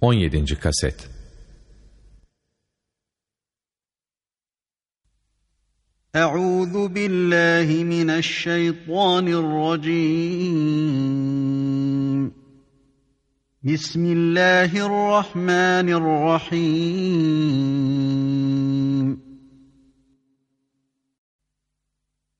17. Kaset Euzu billahi mineşşeytanirracim Bismillahirrahmanirrahim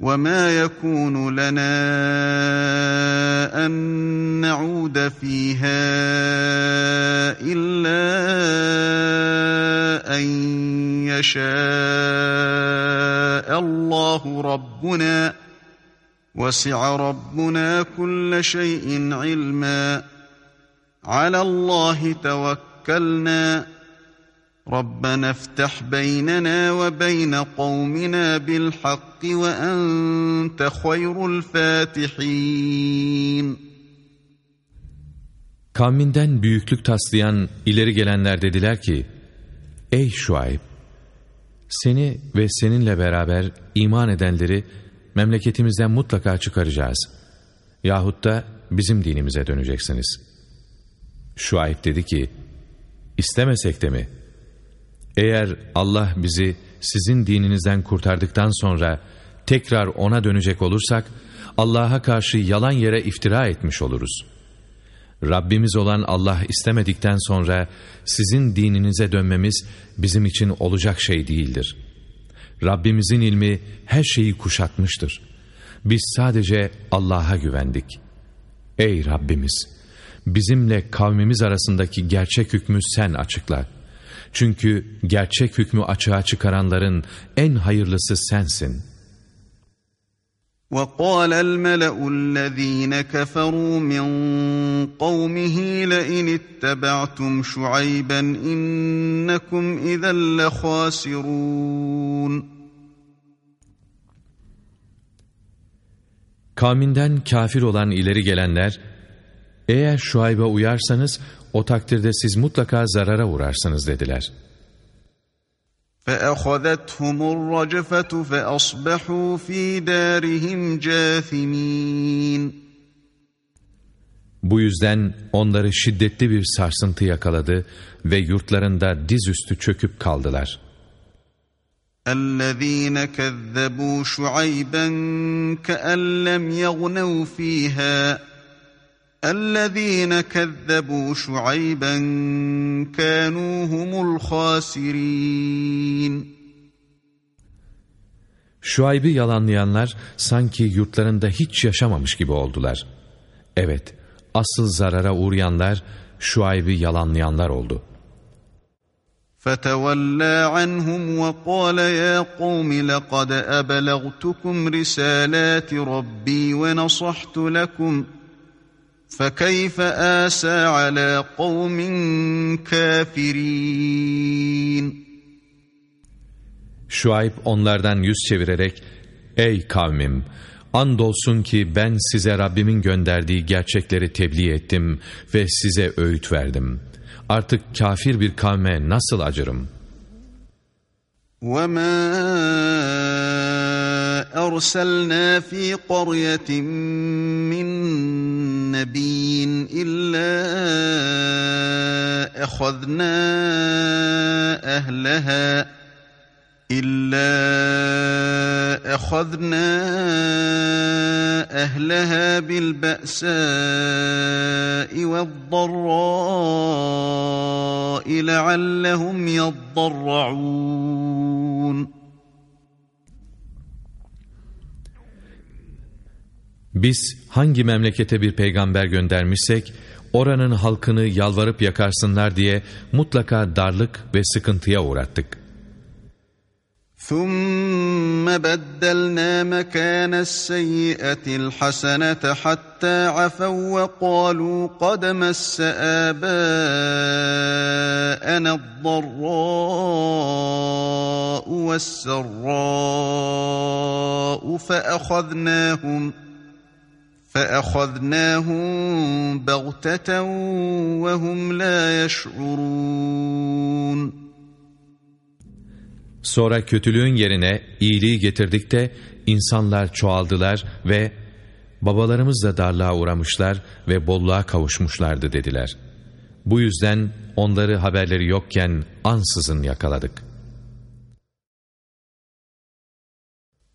وما يكون لنا أن نعود فيها إلا أن يشاء الله ربنا وسع ربنا كل شيء علما على الله توكلنا ربنا افتح بيننا وبين قومنا بالحق وأنت خير الفاتحين Kavminden büyüklük taslayan ileri gelenler dediler ki, Ey Şuayb! Seni ve seninle beraber iman edenleri memleketimizden mutlaka çıkaracağız. Yahut da bizim dinimize döneceksiniz. Şuayb dedi ki, İstemesek de mi? Eğer Allah bizi sizin dininizden kurtardıktan sonra tekrar ona dönecek olursak, Allah'a karşı yalan yere iftira etmiş oluruz. Rabbimiz olan Allah istemedikten sonra sizin dininize dönmemiz bizim için olacak şey değildir. Rabbimizin ilmi her şeyi kuşatmıştır. Biz sadece Allah'a güvendik. Ey Rabbimiz! Bizimle kavmimiz arasındaki gerçek hükmü sen açıkla. Çünkü gerçek hükmü açığa çıkaranların en hayırlısı sensin. وَقَالَ الْمَلَأُ الَّذ۪ينَ كَفَرُوا مِنْ قَوْمِهِ لَئِنِ اتَّبَعْتُمْ شُعَيْبًا اِنَّكُمْ اِذًا لَخَاسِرُونَ Kavminden kafir olan ileri gelenler, eğer Şuayb'e uyarsanız o takdirde siz mutlaka zarara uğrarsınız dediler. فَأَخَذَتْهُمُ الرَّجْفَةُ فَأَصْبَحُوا ف۪ي دَارِهِمْ جَاثِمِينَ Bu yüzden onları şiddetli bir sarsıntı yakaladı ve yurtlarında dizüstü çöküp kaldılar. اَلَّذ۪ينَ كَذَّبُوا شُعَيْبًا كَأَنْ لَمْ يَغْنَوْا ف۪يهَا اَلَّذ۪ينَ كَذَّبُوا شُعَيْبًا كَانُوا هُمُ الْخَاسِرِينَ Şuayb'i yalanlayanlar sanki yurtlarında hiç yaşamamış gibi oldular. Evet, asıl zarara uğrayanlar Şuayb'i yalanlayanlar oldu. فَتَوَلَّى عَنْهُمْ وَقَالَ يَا قَوْمِ لَقَدْ أَبَلَغْتُكُمْ رِسَالَاتِ رَبِّي وَنَصَحْتُ لَكُمْ فَكَيْفَ آسَى عَلَى قَوْمٍ كَافِرِينَ Şuayb onlardan yüz çevirerek, Ey kavmim! Andolsun ki ben size Rabbimin gönderdiği gerçekleri tebliğ ettim ve size öğüt verdim. Artık kafir bir kavme nasıl acırım? وَمَا أَرْسَلْنَا ف۪ي قَرْيَةٍ مِّن نَّبِيٍّ إِلَّا أَخَذْنَا أَهْلَهَا إِلَّا أَخَذْنَا أَهْلَهَا بِالْبَأْسَاءِ وَالضَّرَّاءِ لَعَلَّهُمْ يَضَّرَّعُونَ Biz hangi memlekete bir peygamber göndermişsek, oranın halkını yalvarıp yakarsınlar diye mutlaka darlık ve sıkıntıya uğrattık. ثم بدلنا مكان السيئة الحسنة حتى عفوا وقالوا قد مس آباءنا الضراء والسراء فأخذناهم فأخذناهم بغتة وهم لا يشعرون Sonra kötülüğün yerine iyiliği getirdik de insanlar çoğaldılar ve babalarımız da darlığa uğramışlar ve bolluğa kavuşmuşlardı dediler. Bu yüzden onları haberleri yokken ansızın yakaladık.''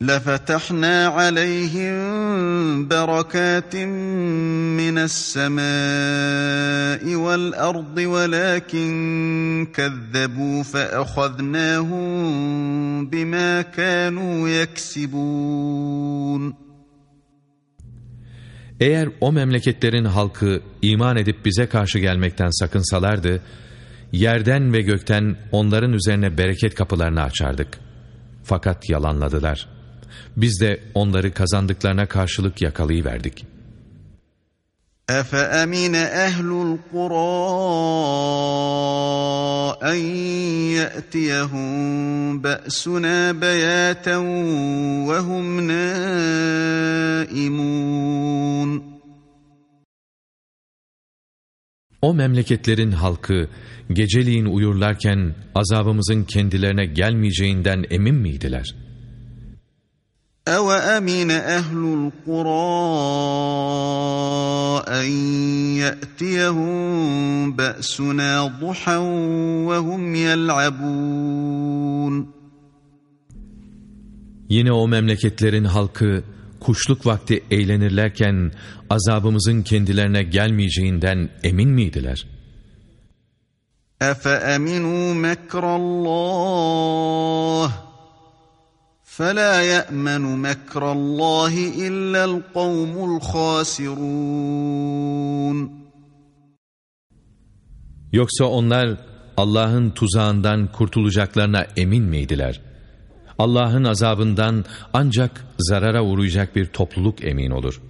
لفتحنا عليهم بركات من السماء والأرض ولكن كذبوا فأخذناهم بما كانوا يكسبون Eğer o memleketlerin halkı iman edip bize karşı gelmekten sakınsalardı, yerden ve gökten onların üzerine bereket kapılarını açardık. Fakat yalanladılar.'' Biz de onları kazandıklarına karşılık yakalayıverdik. أَفَأَمِنَ أَهْلُ الْقُرَىٰ أَنْ يَأْتِيَهُمْ بَأْسُنَا بَيَاتًا وَهُمْ نَائِمُونَ O memleketlerin halkı geceliğin uyurlarken azabımızın kendilerine gelmeyeceğinden emin miydiler?'' أَوَأَمِنَ أَهْلُ الْقُرَىٰ أَن يَأْتِيَهُم بَأْسُنَا ضُحًى وَهُمْ يَلْعَبُونَ Yine o memleketlerin halkı kuşluk vakti eğlenirlerken azabımızın kendilerine gelmeyeceğinden emin miydiler? أَفَأَمِنُوا مَكْرَ اللّٰهِ فَلَا يَأْمَنُ مَكْرَ اللّٰهِ إِلَّا الْقَوْمُ الْخَاسِرُونَ Yoksa onlar Allah'ın tuzağından kurtulacaklarına emin miydiler? Allah'ın azabından ancak zarara uğrayacak bir topluluk emin olur.''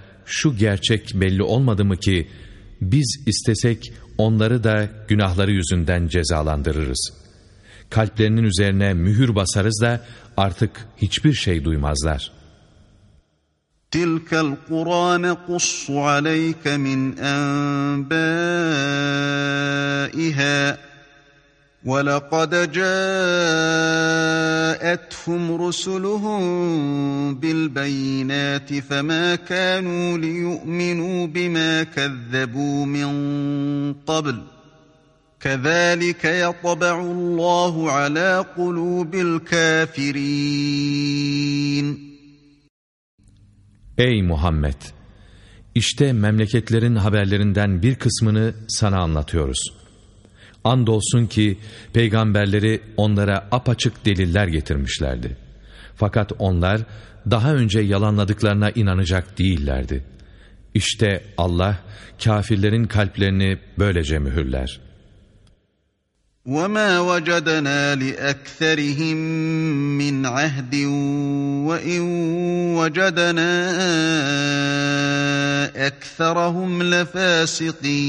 şu gerçek belli olmadı mı ki biz istesek onları da günahları yüzünden cezalandırırız. Kalplerinin üzerine mühür basarız da artık hiçbir şey duymazlar. تِلْكَ الْقُرَى نَقُصُّ عَلَيْكَ مِنْ أَنْبَائِهَا وَلَقَدْ جَاءَتْهُمْ رُسُلُهُم بِالْبَيِّنَاتِ فَمَا كَانُوا لِيُؤْمِنُوا بِمَا كَذَّبُوا مِن قَبْلُ كَذَٰلِكَ يَطْبَعُ اللّٰهُ عَلَى قُلُوبِ الْكَافِرِينَ Ey Muhammed! İşte memleketlerin haberlerinden bir kısmını sana anlatıyoruz. Andolsun ki peygamberleri onlara apaçık deliller getirmişlerdi. Fakat onlar daha önce yalanladıklarına inanacak değillerdi. İşte Allah kafirlerin kalplerini böylece mühürler. وَمَا وَجَدَنَا لِأَكْثَرِهِمْ مِنْ عَهْدٍ وَإِنْ وَجَدَنَا أَكْثَرَهُمْ لَفَاسِقِينَ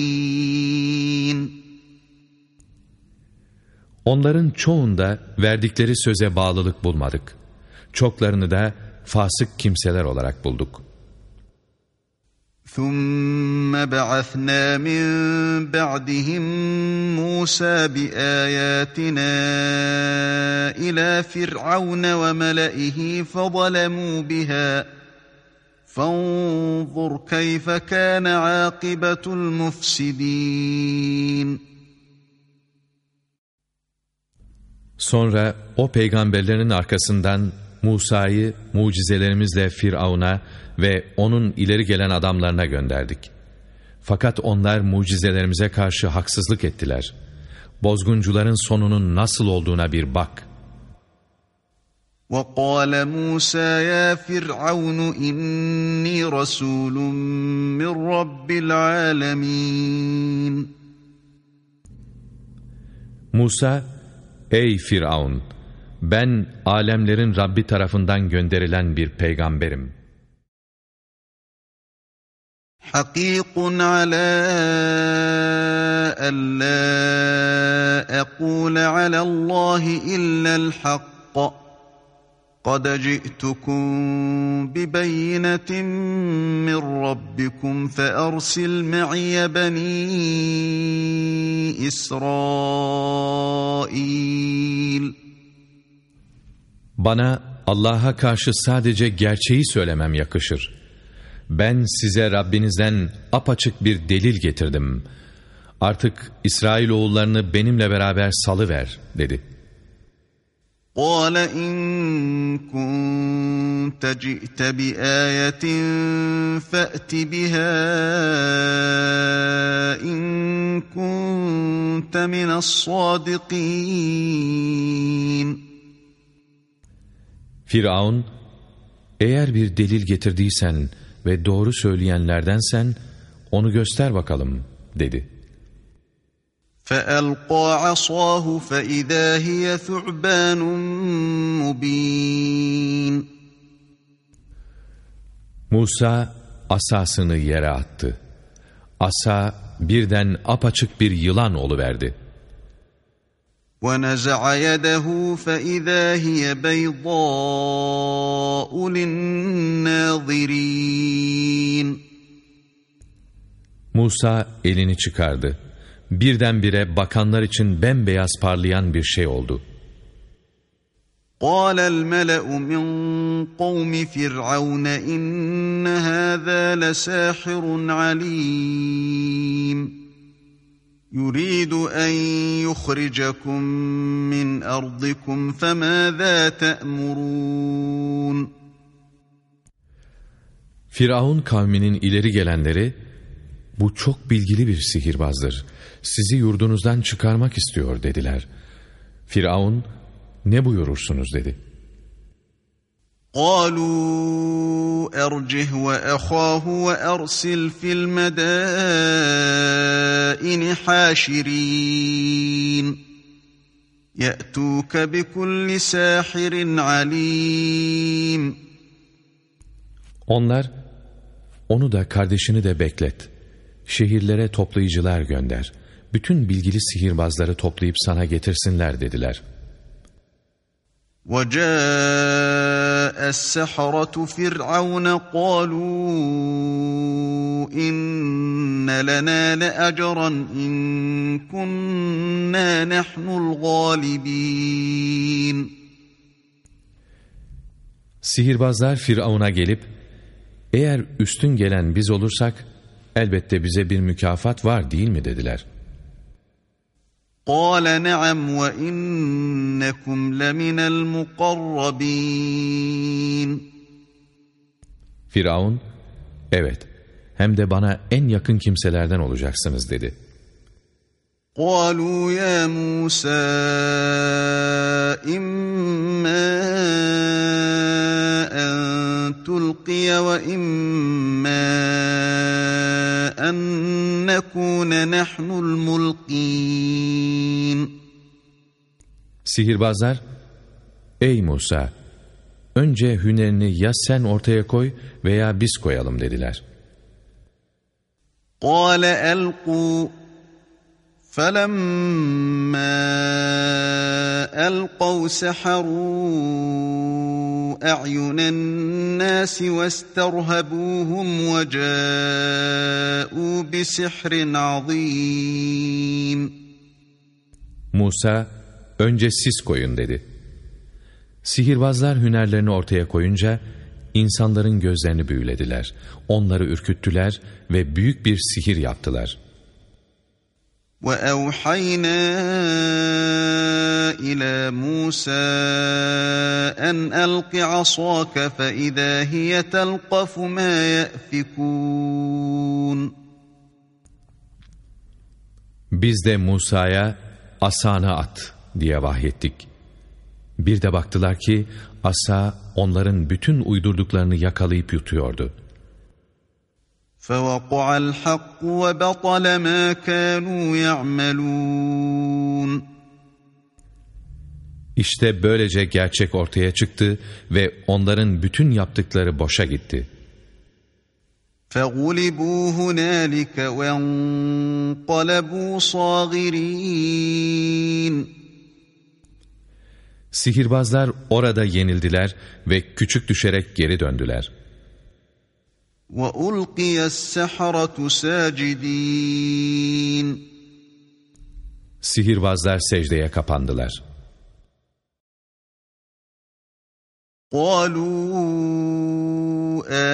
Onların çoğunda verdikleri söze bağlılık bulmadık. Çoklarını da fasık kimseler olarak bulduk. ثم بعثنا من بعدهم موسى بآياتنا إلى فرعون وملئه فظلموا بها فانظر كيف كان عاقبة المفسدين Sonra o peygamberlerin arkasından Musa'yı mucizelerimizle Firavun'a ve onun ileri gelen adamlarına gönderdik. Fakat onlar mucizelerimize karşı haksızlık ettiler. Bozguncuların sonunun nasıl olduğuna bir bak.'' وقال موسى يا فرعون إني رسول من رب العالمين Musa, Ey Firavun! Ben alemlerin Rabbi tarafından gönderilen bir peygamberim. حقيق على ألا أقول على الله إلا الحق قد جئتكم ببينة من ربكم فأرسل معي بني إسرائيل Bana Allah'a karşı sadece gerçeği söylemem yakışır. Ben size Rabbinizden apaçık bir delil getirdim. Artık İsrailoğullarını benimle beraber salıver dedi. قال إن كنت جئت بآية فأت بها إن كنت من الصادقين Firavun, eğer bir delil getirdiysen ve doğru söyleyenlerdensen onu göster bakalım dedi. فألقى عصاه فإذا هي ثعبان مبين Musa asasını yere attı. Asa birden apaçık bir yılan oluverdi. ونزع يده فإذا هي بيضاء للناظرين Musa elini çıkardı. Birdenbire bakanlar için bembeyaz parlayan bir şey oldu. قال الملأ من قوم فرعون إن هذا لساحر عليم يريد أن يخرجكم من أرضكم فماذا تأمرون Firavun kavminin ileri gelenleri, bu çok bilgili bir sihirbazdır. Sizi yurdunuzdan çıkarmak istiyor dediler. Firavun, ne buyurursunuz dedi. قالوا أرجه وأخاه وأرسل في المدائن حاشرين يأتوك بكل ساحر عليم Onlar, onu da kardeşini de beklet. Şehirlere toplayıcılar gönder. Bütün bilgili sihirbazları toplayıp sana getirsinler dediler. وجاء السحرة فرعون قالوا إن لنا لأجرا إن كنا نحن الغالبين Sihirbazlar Firavun'a gelip, eğer üstün gelen biz olursak, elbette bize bir mükafat var değil mi dediler. قال نعم وإنكم لمن المقربين Firavun, evet, hem de bana en yakın kimselerden olacaksınız dedi. قالوا يا موسى إما أن تلقي وإما أن نكون نحن الملقين Sihirbazlar, ey Musa, önce hünerini ya sen ortaya koy veya biz koyalım dediler. قال ألقوا فلما ألقوا سحروا أعين الناس واسترهبوهم وجاءوا بسحر عظيم Musa, önce siz koyun dedi. Sihirbazlar hünerlerini ortaya koyunca, insanların gözlerini büyülediler. Onları ürküttüler ve büyük bir sihir yaptılar. وأوحينا إلى موسى أن ألق عصاك فإذا هي تلقف ما يأفكون Biz de Musa'ya asana at diye vahyettik. Bir de baktılar ki asa onların bütün uydurduklarını yakalayıp yutuyordu. فَوَقَعَ الْحَقُّ وَبَطَلَ مَا كَانُوا يَعْمَلُونَ İşte böylece gerçek ortaya çıktı ve onların bütün yaptıkları boşa gitti. فَغُلِبُوا هُنَالِكَ وَانْقَلَبُوا صَاغِرِينَ Sihirbazlar orada yenildiler ve küçük düşerek geri döndüler. وَأُلْقِيَ السَّحَرَةُ سَاجِدِينَ Sihirbazlar secdeye kapandılar. قالوا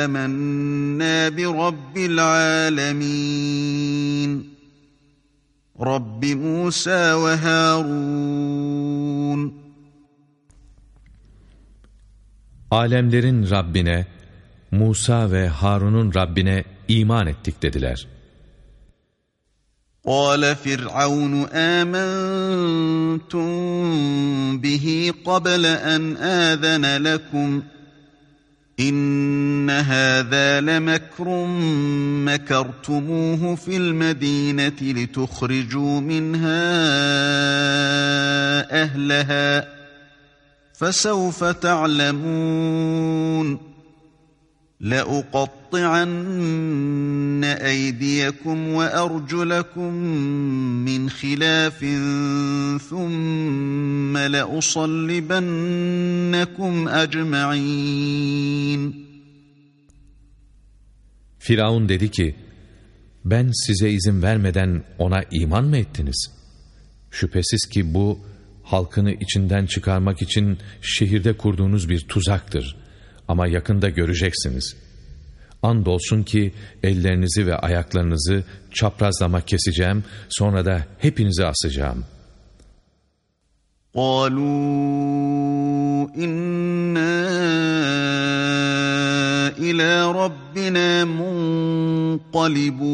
آمنا برب العالمين رب موسى وهارون Alemlerin Rabbine, Musa ve Harun'un Rabbine iman ettik dediler. قال فرعون آمنتم به قبل أن آذن لكم إن هذا لمكر مكرتموه في المدينة لتخرجوا منها أهلها فسوف تعلمون لأقطعن أيديكم وأرجلكم من خلاف ثم لأصلبنكم أجمعين Firavun dedi ki, ben size izin vermeden ona iman mı ettiniz? Şüphesiz ki bu, halkını içinden çıkarmak için şehirde kurduğunuz bir tuzaktır. Ama yakında göreceksiniz. Andolsun ki ellerinizi ve ayaklarınızı çaprazlama keseceğim, sonra da hepinizi asacağım. قالوا إنا إلى ربنا منقلبون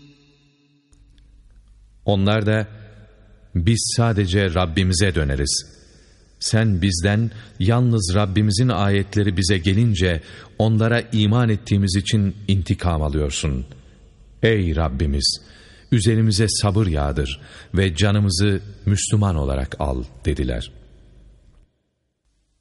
Onlar da biz sadece Rabbimize döneriz. Sen bizden yalnız Rabbimizin ayetleri bize gelince onlara iman ettiğimiz için intikam alıyorsun. Ey Rabbimiz! Üzerimize sabır yağdır ve canımızı Müslüman olarak al dediler.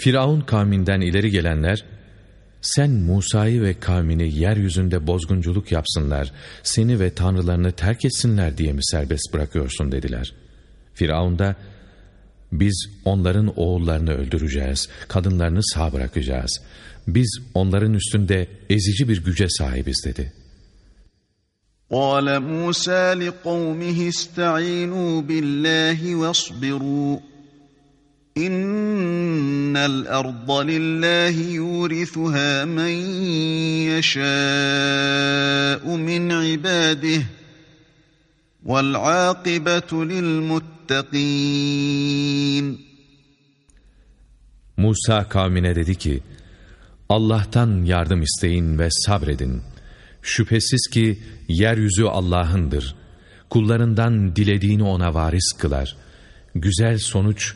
Firavun kavminden ileri gelenler, sen Musa'yı ve kavmini yeryüzünde bozgunculuk yapsınlar, seni ve tanrılarını terk etsinler diye mi serbest bırakıyorsun dediler. Firavun da, biz onların oğullarını öldüreceğiz, kadınlarını sağ bırakacağız. Biz onların üstünde ezici bir güce sahibiz dedi. قال موسى لقومه استعينوا بالله واصبروا İnnel arda lillahi yurithuha men yeşâ'u min ibadih. Vel akibetu lil muttakîn. Musa kavmine dedi ki, Allah'tan yardım isteyin ve sabredin. Şüphesiz ki yeryüzü Allah'ındır. Kullarından dilediğini ona varis kılar. Güzel sonuç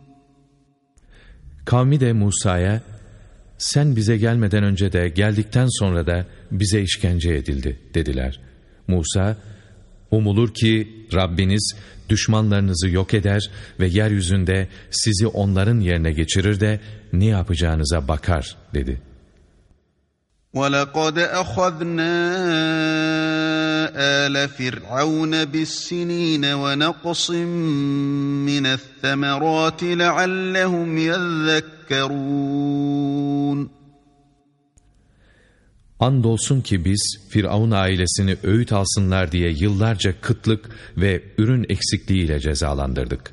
Kavmi de Musa'ya, sen bize gelmeden önce de geldikten sonra da bize işkence edildi dediler. Musa, umulur ki Rabbiniz düşmanlarınızı yok eder ve yeryüzünde sizi onların yerine geçirir de ne yapacağınıza bakar dedi. وَلَقَدْ أَخَذْنَا آلَ فِرْعَوْنَ بِالسِّنِينَ وَنَقْصٍ مِّنَ الثَّمَرَاتِ لَعَلَّهُمْ يَذَّكَّرُونَ Andolsun ki biz Firavun ailesini öğüt alsınlar diye yıllarca kıtlık ve ürün eksikliğiyle cezalandırdık.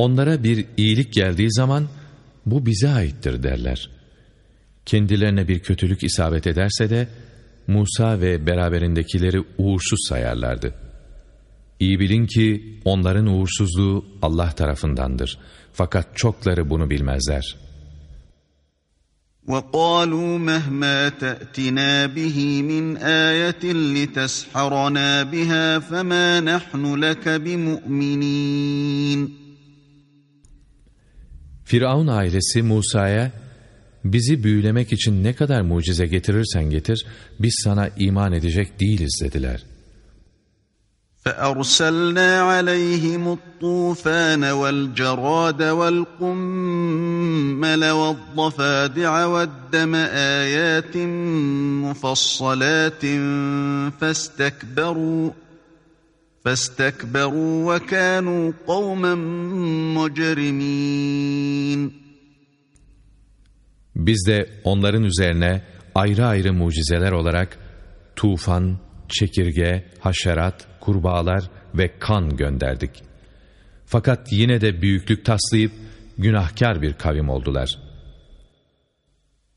Onlara bir iyilik geldiği zaman bu bize aittir derler. Kendilerine bir kötülük isabet ederse de Musa ve beraberindekileri uğursuz sayarlardı. İyi bilin ki onların uğursuzluğu Allah tarafındandır. Fakat çokları bunu bilmezler. وَقَالُوا مَهْمَا تَأْتِنَا بِهِ مِنْ آيَةٍ لِتَسْحَرَنَا بِهَا فَمَا نَحْنُ لَكَ بِمُؤْمِنِينَ Firavun ailesi Musa'ya, bizi büyülemek için ne kadar mucize getirirsen getir, biz sana iman edecek değiliz dediler. فأرسلنا عليهم الطوفان والجراد والقمل والضفادع والدم آيات مفصلات فاستكبروا فاستكبروا وكانوا قوما مجرمين Biz de onların üzerine ayrı ayrı mucizeler olarak tufan, çekirge, haşerat, kurbağalar ve kan gönderdik. Fakat yine de büyüklük taslayıp günahkar bir kavim oldular.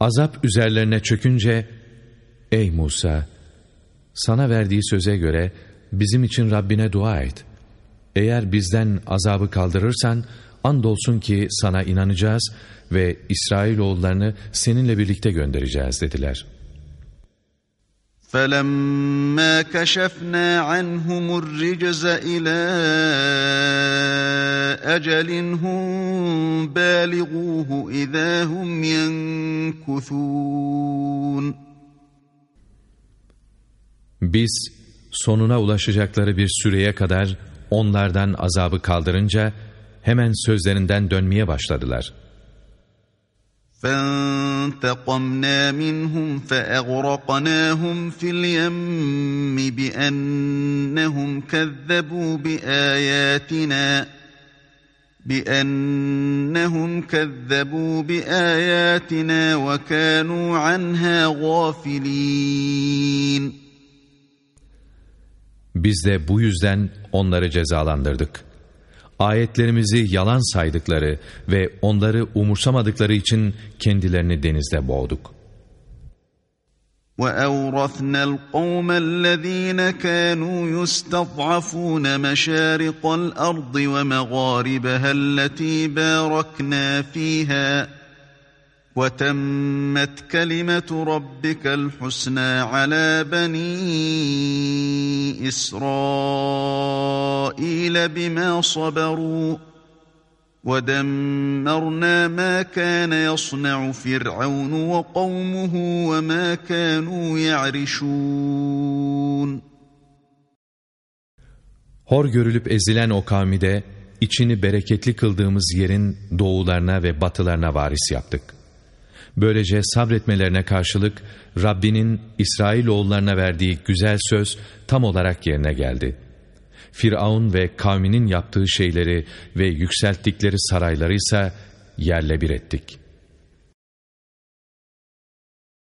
Azap üzerlerine çökünce, Ey Musa! Sana verdiği söze göre bizim için Rabbine dua et. Eğer bizden azabı kaldırırsan, andolsun ki sana inanacağız ve İsrailoğullarını seninle birlikte göndereceğiz dediler. فَلَمَّا كَشَفْنَا عَنْهُمُ الرِّجْزَ إِلَى أَجَلٍ هُمْ بَالِغُوهُ إِذَا هُمْ يَنْكُثُونَ Biz sonuna ulaşacakları bir süreye kadar onlardan azabı kaldırınca hemen sözlerinden dönmeye başladılar. فَانْتَقَمْنَا مِنْهُمْ فَأَغْرَقْنَاهُمْ فِي الْيَمِّ بِأَنَّهُمْ كَذَّبُوا بِآيَاتِنَا بأنهم كذبوا بآياتنا وكانوا عنها غافلين Biz de bu yüzden onları cezalandırdık. Ayetlerimizi yalan saydıkları ve onları umursamadıkları için kendilerini denizde boğduk. وأورثنا القوم الذين كانوا يستضعفون مشارق الأرض ومغاربها التي باركنا فيها وتمت كلمة ربك الحسنى على بني إسرائيل بما صبروا ودمرنا ما كان يصنع فرعون وقومه وما كانوا يعرشون Hor görülüp ezilen o kavmi de içini bereketli kıldığımız yerin doğularına ve batılarına varis yaptık. Böylece sabretmelerine karşılık Rabbinin İsrailoğullarına verdiği güzel söz tam olarak yerine geldi.'' Firavun ve kavminin yaptığı şeyleri ve yükselttikleri sarayları ise yerle bir ettik.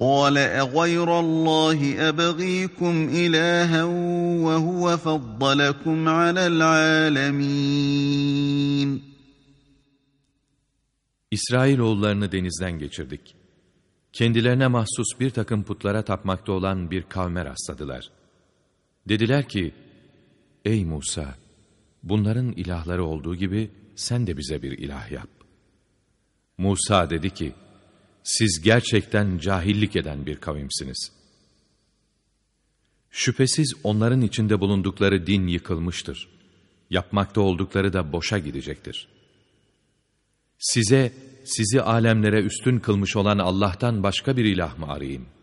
قال أغير الله أبغيكم إلها وهو فضلكم على العالمين İsrailoğullarını denizden geçirdik. Kendilerine mahsus bir takım putlara tapmakta olan bir kavme rastladılar. Dediler ki, Ey Musa! Bunların ilahları olduğu gibi sen de bize bir ilah yap. Musa dedi ki, siz gerçekten cahillik eden bir kavimsiniz. Şüphesiz onların içinde bulundukları din yıkılmıştır. Yapmakta oldukları da boşa gidecektir. Size, sizi alemlere üstün kılmış olan Allah'tan başka bir ilah mı arayayım?''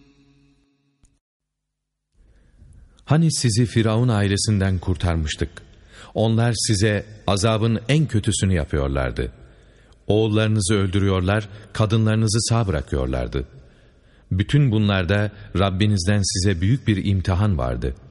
Hani sizi Firavun ailesinden kurtarmıştık. Onlar size azabın en kötüsünü yapıyorlardı. Oğullarınızı öldürüyorlar, kadınlarınızı sağ bırakıyorlardı. Bütün bunlarda Rabbinizden size büyük bir imtihan vardı.''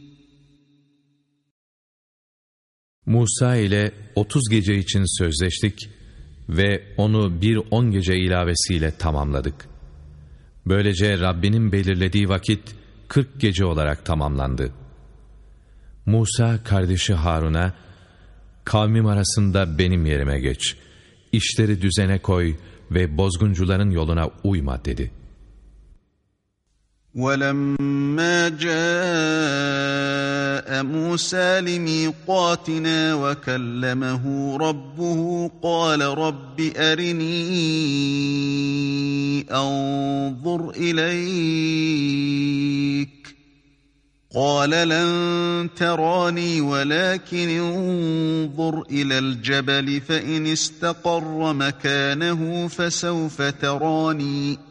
Musa ile 30 gece için sözleştik ve onu bir 10 gece ilavesiyle tamamladık. Böylece Rabbinin belirlediği vakit 40 gece olarak tamamlandı. Musa kardeşi Harun'a, kavmim arasında benim yerime geç, işleri düzene koy ve bozguncuların yoluna uyma dedi.'' ولما جاء موسى لميقاتنا وكلمه ربه قال رب أرني أنظر إليك. قال لن تراني ولكن انظر إلى الجبل فإن استقر مكانه فسوف تراني.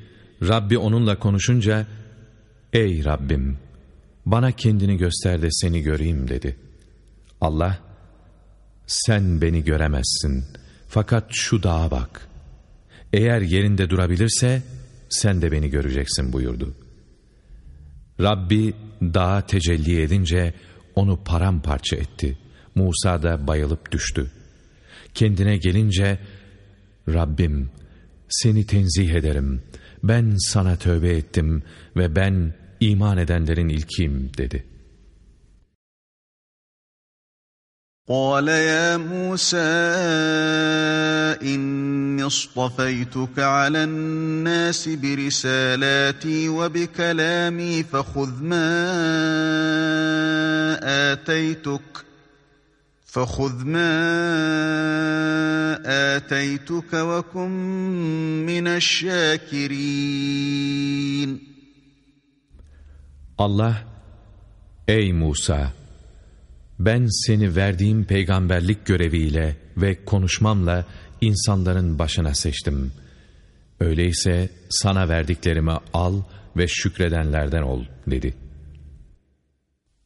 Rabbi onunla konuşunca Ey Rabbim bana kendini göster de seni göreyim dedi. Allah sen beni göremezsin fakat şu dağa bak. Eğer yerinde durabilirse sen de beni göreceksin buyurdu. Rabbi dağa tecelli edince onu paramparça etti. Musa da bayılıp düştü. Kendine gelince Rabbim seni tenzih ederim. Ben sana tövbe ettim ve ben iman edenlerin ilkiyim dedi. قال يا موسى إني اصطفيتك على الناس برسالاتي وبكلامي فخذ ما آتيتك فخذ ما آتيتك وكن من الشاكرين Allah, ey Musa! Ben seni verdiğim peygamberlik göreviyle ve konuşmamla insanların başına seçtim. Öyleyse sana verdiklerimi al ve şükredenlerden ol dedi.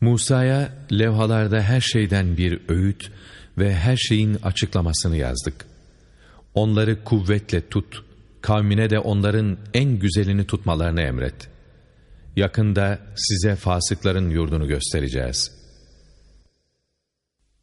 Musa'ya levhalarda her şeyden bir öğüt ve her şeyin açıklamasını yazdık. Onları kuvvetle tut kavmine de onların en güzelini tutmalarını emret. Yakında size fasıkların yurdunu göstereceğiz.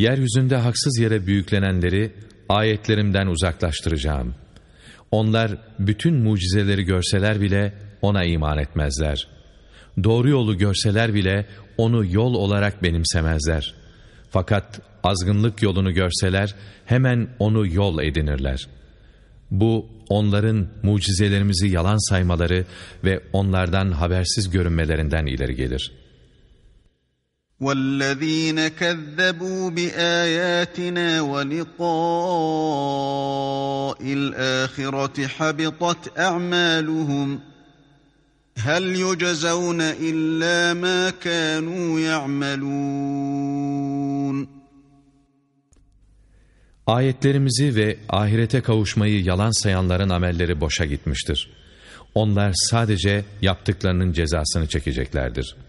Yeryüzünde haksız yere büyüklenenleri ayetlerimden uzaklaştıracağım. Onlar bütün mucizeleri görseler bile ona iman etmezler. Doğru yolu görseler bile onu yol olarak benimsemezler. Fakat azgınlık yolunu görseler hemen onu yol edinirler. Bu onların mucizelerimizi yalan saymaları ve onlardan habersiz görünmelerinden ileri gelir.'' والذين كذبوا بآياتنا ولقاء الآخرة حبطت أعمالهم هل يجزون إلا ما كانوا يعملون Ayetlerimizi ve ahirete kavuşmayı yalan sayanların amelleri boşa gitmiştir. Onlar sadece yaptıklarının cezasını çekeceklerdir.''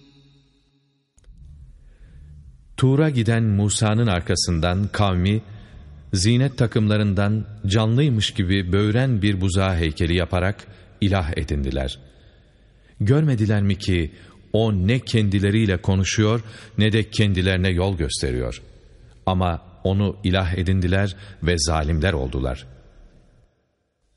Tur'a giden Musa'nın arkasından kavmi, zinet takımlarından canlıymış gibi böğren bir buzağı heykeli yaparak ilah edindiler. Görmediler mi ki o ne kendileriyle konuşuyor ne de kendilerine yol gösteriyor. Ama onu ilah edindiler ve zalimler oldular.''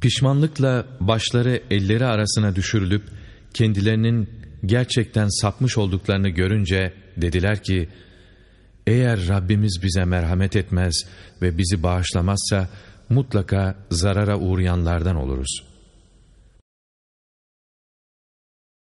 Pişmanlıkla başları elleri arasına düşürülüp kendilerinin gerçekten sapmış olduklarını görünce dediler ki eğer Rabbimiz bize merhamet etmez ve bizi bağışlamazsa mutlaka zarara uğrayanlardan oluruz.''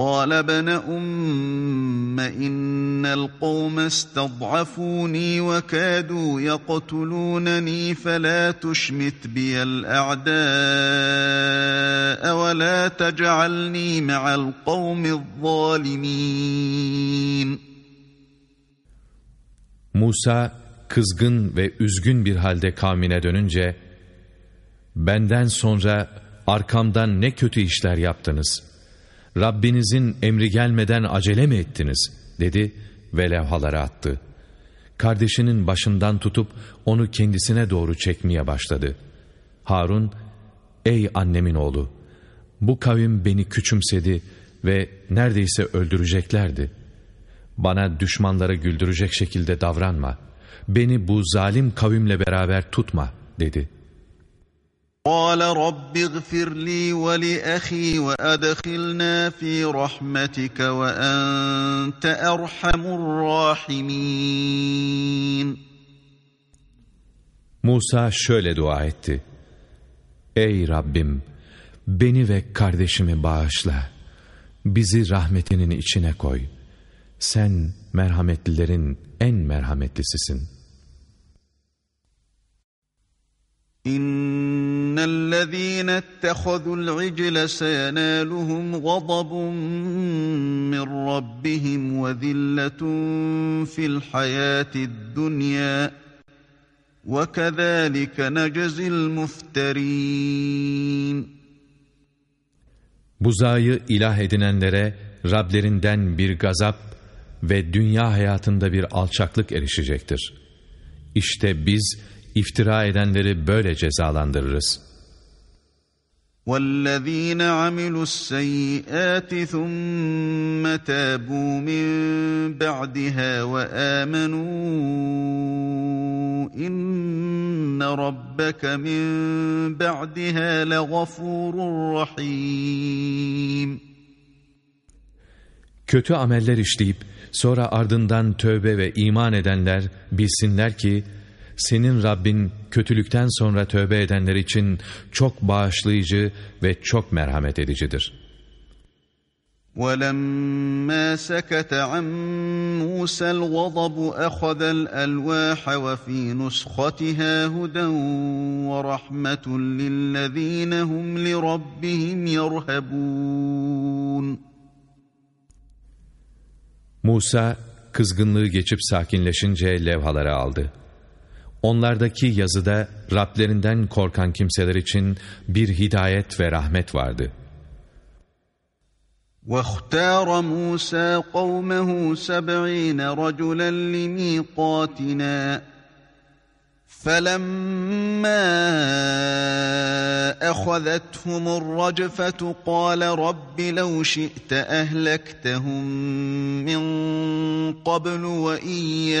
قال ابن أم إن القوم استضعفوني وكادوا يقتلونني فلا تشمت بي الأعداء ولا تجعلني مع القوم الظالمين Musa kızgın ve üzgün bir halde kavmine dönünce benden sonra arkamdan ne kötü işler yaptınız.'' Rabbinizin emri gelmeden acele mi ettiniz? dedi ve levhaları attı. Kardeşinin başından tutup onu kendisine doğru çekmeye başladı. Harun, ey annemin oğlu, bu kavim beni küçümsedi ve neredeyse öldüreceklerdi. Bana düşmanları güldürecek şekilde davranma, beni bu zalim kavimle beraber tutma, dedi.'' قال رب اغفر لي ولأخي وأدخلنا في رحمتك وأنت أرحم الراحمين Musa şöyle dua etti. Ey Rabbim! Beni ve kardeşimi bağışla. Bizi rahmetinin içine koy. Sen merhametlilerin en merhametlisisin.'' إن الذين اتخذوا العجل سينالهم غضب من ربهم وذلة في الحياة الدنيا وكذلك نجزي المفترين Buzayı ilah edinenlere Rablerinden bir gazap ve dünya hayatında bir alçaklık erişecektir. İşte biz, iftira edenleri böyle cezalandırırız. وَالَّذ۪ينَ عَمِلُوا السَّيِّئَاتِ ثُمَّ تَابُوا مِنْ بَعْدِهَا وَآمَنُوا اِنَّ رَبَّكَ مِنْ بَعْدِهَا لَغَفُورٌ رَحِيمٌ Kötü ameller işleyip sonra ardından tövbe ve iman edenler bilsinler ki senin Rabbin kötülükten sonra tövbe edenler için çok bağışlayıcı ve çok merhamet edicidir. وَلَمَّا سَكَتَ عَنْ مُوسَى الْغَضَبُ أَخَذَ الْأَلْوَاحَ وَفِي نُسْخَتِهَا هُدًى وَرَحْمَةٌ لِلَّذ۪ينَ هُمْ لِرَبِّهِمْ يَرْهَبُونَ Musa kızgınlığı geçip sakinleşince levhaları aldı. Onlardaki yazıda Rablerinden korkan kimseler için bir hidayet ve rahmet vardı. وَاخْتَارَ مُوسَى قَوْمَهُ سَبْعِينَ رَجُلًا لِمِيقَاتِنَا فَلَمَّا أَخَذَتْهُمُ الرَّجْفَةُ قَالَ رَبِّ لَوْ شِئْتَ أَهْلَكْتَهُمْ مِنْ قَبْلُ وَإِيَّايَ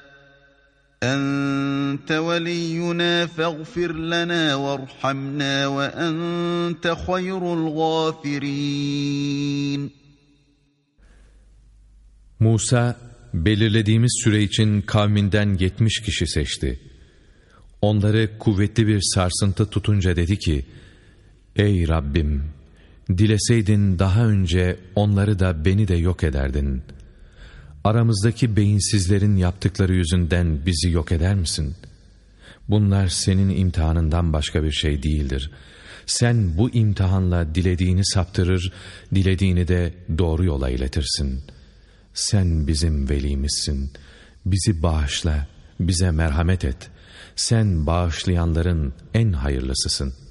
أنت ولينا فاغفر لنا وارحمنا وأنت خير الغافرين Musa belirlediğimiz süre için kavminden yetmiş kişi seçti. Onları kuvvetli bir sarsıntı tutunca dedi ki, Ey Rabbim! Dileseydin daha önce onları da beni de yok ederdin. Aramızdaki beyinsizlerin yaptıkları yüzünden bizi yok eder misin? Bunlar senin imtihanından başka bir şey değildir. Sen bu imtihanla dilediğini saptırır, dilediğini de doğru yola iletirsin. Sen bizim velimizsin. Bizi bağışla, bize merhamet et. Sen bağışlayanların en hayırlısısın.''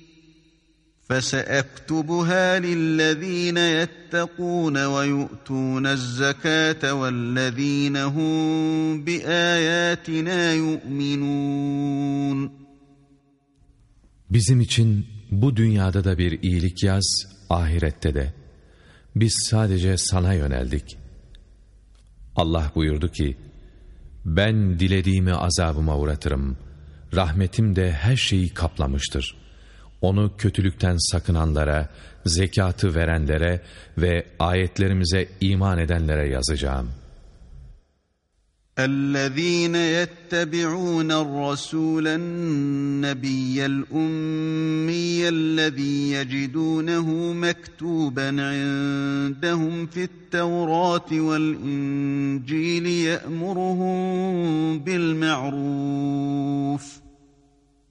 فساكتبها للذين يتقون ويؤتون الزكاه والذين هم باياتنا يؤمنون Bizim için bu dünyada da bir iyilik yaz, ahirette de. Biz sadece sana yöneldik. Allah buyurdu ki, ben dilediğimi azabıma uğratırım. Rahmetim de her şeyi kaplamıştır.'' Onu kötülükten sakınanlara, zekatı verenlere ve ayetlerimize iman edenlere yazacağım. اَلَّذ۪ينَ يَتَّبِعُونَ الرَّسُولَ النَّبِيَّ الْأُمِّيَّ الَّذ۪ي يَجِدُونَهُ مَكْتُوبًا عِنْدَهُمْ فِي التَّوْرَاةِ وَالْإِنْجِيلِ يَأْمُرُهُمْ بِالْمَعْرُوفِ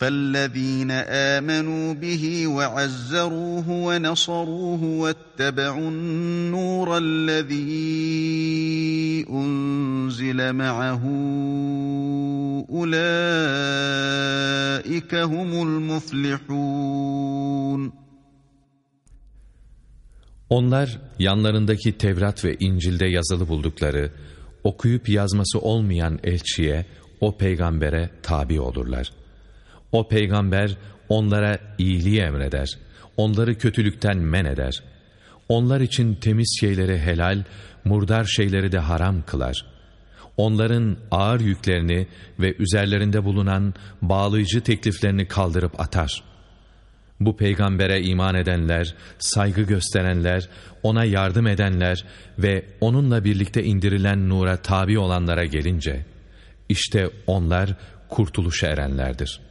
فالذين آمنوا به وعزروه ونصروه واتبعوا النور الذي أنزل معه أولئك هم المفلحون Onlar yanlarındaki Tevrat ve İncil'de yazılı buldukları, okuyup yazması olmayan elçiye, o peygambere tabi olurlar.'' O peygamber onlara iyiliği emreder, onları kötülükten men eder. Onlar için temiz şeyleri helal, murdar şeyleri de haram kılar. Onların ağır yüklerini ve üzerlerinde bulunan bağlayıcı tekliflerini kaldırıp atar. Bu peygambere iman edenler, saygı gösterenler, ona yardım edenler ve onunla birlikte indirilen nura tabi olanlara gelince, işte onlar kurtuluşa erenlerdir.''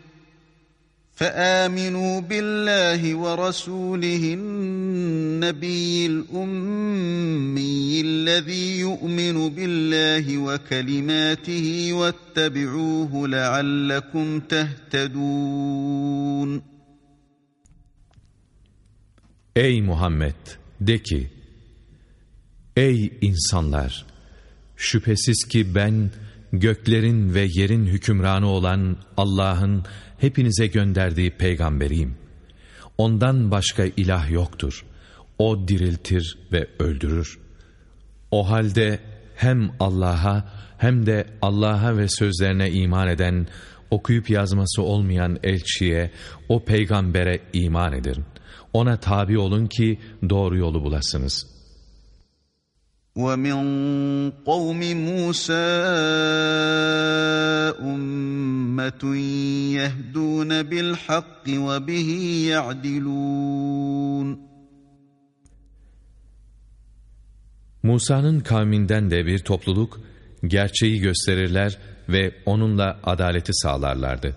فآمنوا بالله ورسوله النبي الأمي الذي يؤمن بالله وكلماته واتبعوه لعلكم تهتدون Ey Muhammed! De ki, Ey insanlar! Şüphesiz ki ben göklerin ve yerin hükümranı olan Allah'ın hepinize gönderdiği peygamberiyim. Ondan başka ilah yoktur. O diriltir ve öldürür. O halde hem Allah'a hem de Allah'a ve sözlerine iman eden, okuyup yazması olmayan elçiye, o peygambere iman edin. Ona tabi olun ki doğru yolu bulasınız.'' ومن قوم موسى أمة يهدون بالحق وبه يعدلون Musa'nın kavminden de bir topluluk gerçeği gösterirler ve onunla adaleti sağlarlardı.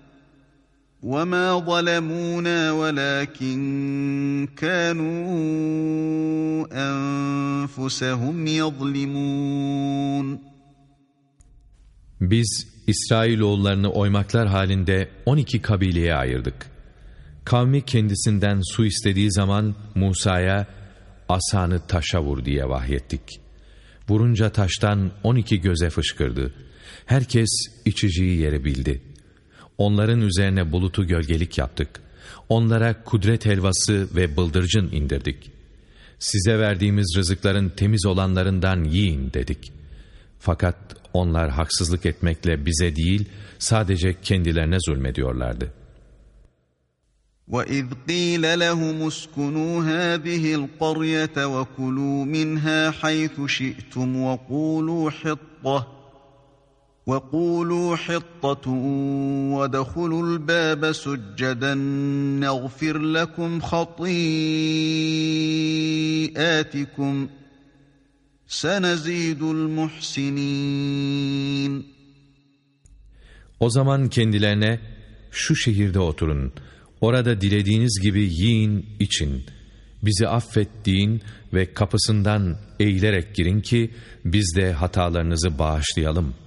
وَمَا ظَلَمُونَا وَلَكِنْ كَانُوا أَنفُسَهُمْ يَظْلِمُونَ Biz İsrailoğullarını oymaklar halinde 12 kabileye ayırdık. Kavmi kendisinden su istediği zaman Musa'ya asanı taşa vur diye vahyettik. Vurunca taştan 12 göze fışkırdı. Herkes içeceği yeri bildi.'' Onların üzerine bulutu gölgelik yaptık. Onlara kudret helvası ve bıldırcın indirdik. Size verdiğimiz rızıkların temiz olanlarından yiyin dedik. Fakat onlar haksızlık etmekle bize değil, sadece kendilerine zulmediyorlardı. وَإِذْ قِيلَ لَهُمُ اسْكُنُوا هَذِهِ الْقَرْيَةَ وَكُلُوا مِنْهَا حَيْثُ شِئْتُمْ وَقُولُوا حِطَّةٌ وَقُولُوا حِطَّةٌ وَدَخُلُوا الْبَابَ سُجَّدًا نَغْفِرْ لَكُمْ خَطِيئَاتِكُمْ سَنَزِيدُ الْمُحْسِنِينَ O zaman kendilerine şu şehirde oturun, orada dilediğiniz gibi yiyin, için, bizi affettiğin ve kapısından eğilerek girin ki biz de hatalarınızı bağışlayalım.''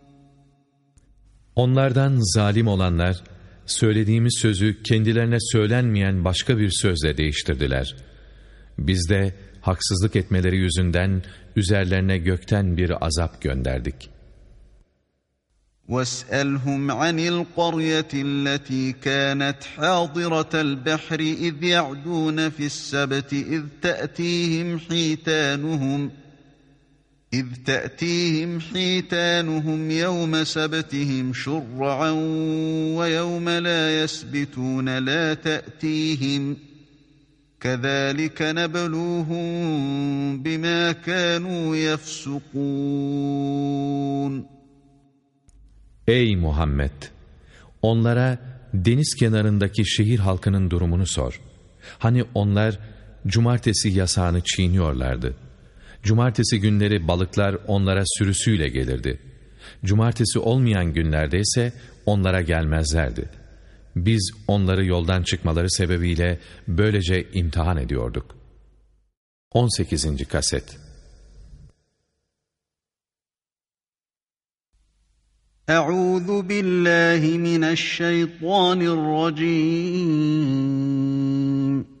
Onlardan zalim olanlar, söylediğimiz sözü kendilerine söylenmeyen başka bir sözle değiştirdiler. Biz de haksızlık etmeleri yüzünden üzerlerine gökten bir azap gönderdik. وَاسْأَلْهُمْ عَنِ الْقَرْيَةِ الَّتِي كَانَتْ حَاضِرَةَ الْبَحْرِ إِذْ يَعْدُونَ فِي السَّبْتِ إِذْ تَأْتِيهِمْ حِيتَانُهُمْ إذ تأتيهم حيتانهم يوم سبتهم شرعا ويوم لا يسبتون لا تأتيهم كذلك نبلوهم بما كانوا يفسقون Ey Muhammed! Onlara deniz kenarındaki şehir halkının durumunu sor. Hani onlar cumartesi yasağını çiğniyorlardı. Cumartesi günleri balıklar onlara sürüsüyle gelirdi. Cumartesi olmayan günlerde ise onlara gelmezlerdi. Biz onları yoldan çıkmaları sebebiyle böylece imtihan ediyorduk. 18. Kaset Euzu billahi mineşşeytanirracim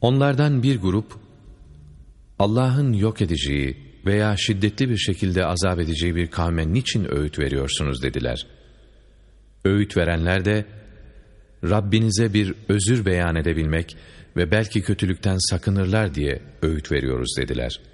Onlardan bir grup, Allah'ın yok edeceği veya şiddetli bir şekilde azap edeceği bir kavme niçin öğüt veriyorsunuz dediler. Öğüt verenler de, Rabbinize bir özür beyan edebilmek ve belki kötülükten sakınırlar diye öğüt veriyoruz dediler.''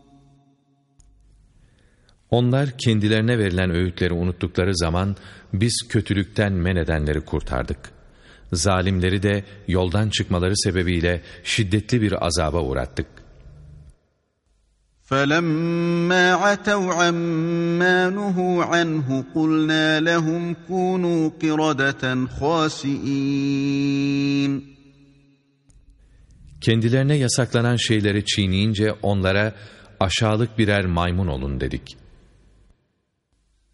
Onlar kendilerine verilen öğütleri unuttukları zaman biz kötülükten men edenleri kurtardık. Zalimleri de yoldan çıkmaları sebebiyle şiddetli bir azaba uğrattık. فَلَمَّا عَتَوْا عَمَّا نُهُوا عَنْهُ قُلْنَا لَهُمْ كُونُوا قِرَدَةً خَاسِئِينَ Kendilerine yasaklanan şeyleri çiğneyince onlara aşağılık birer maymun olun dedik.''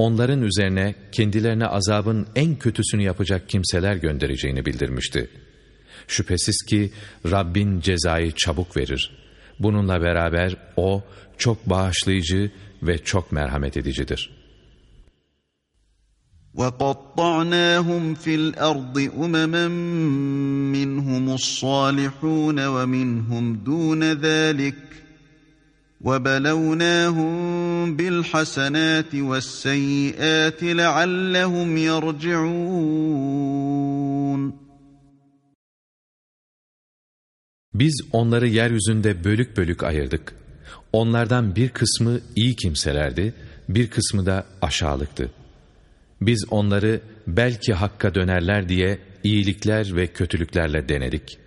onların üzerine kendilerine azabın en kötüsünü yapacak kimseler göndereceğini bildirmişti. Şüphesiz ki Rabbin cezayı çabuk verir. Bununla beraber O çok bağışlayıcı ve çok merhamet edicidir. وَقَطَّعْنَاهُمْ فِي الْأَرْضِ أُمَمًا مِّنْهُمُ الصَّالِحُونَ وَمِنْهُمْ دُونَ ذَٰلِكَ وَبَلَوْنَاهُمْ بِالْحَسَنَاتِ وَالسَّيِّئَاتِ لَعَلَّهُمْ يَرْجِعُونَ Biz onları yeryüzünde bölük bölük ayırdık. Onlardan bir kısmı iyi kimselerdi, bir kısmı da aşağılıktı. Biz onları belki hakka dönerler diye iyilikler ve kötülüklerle denedik.''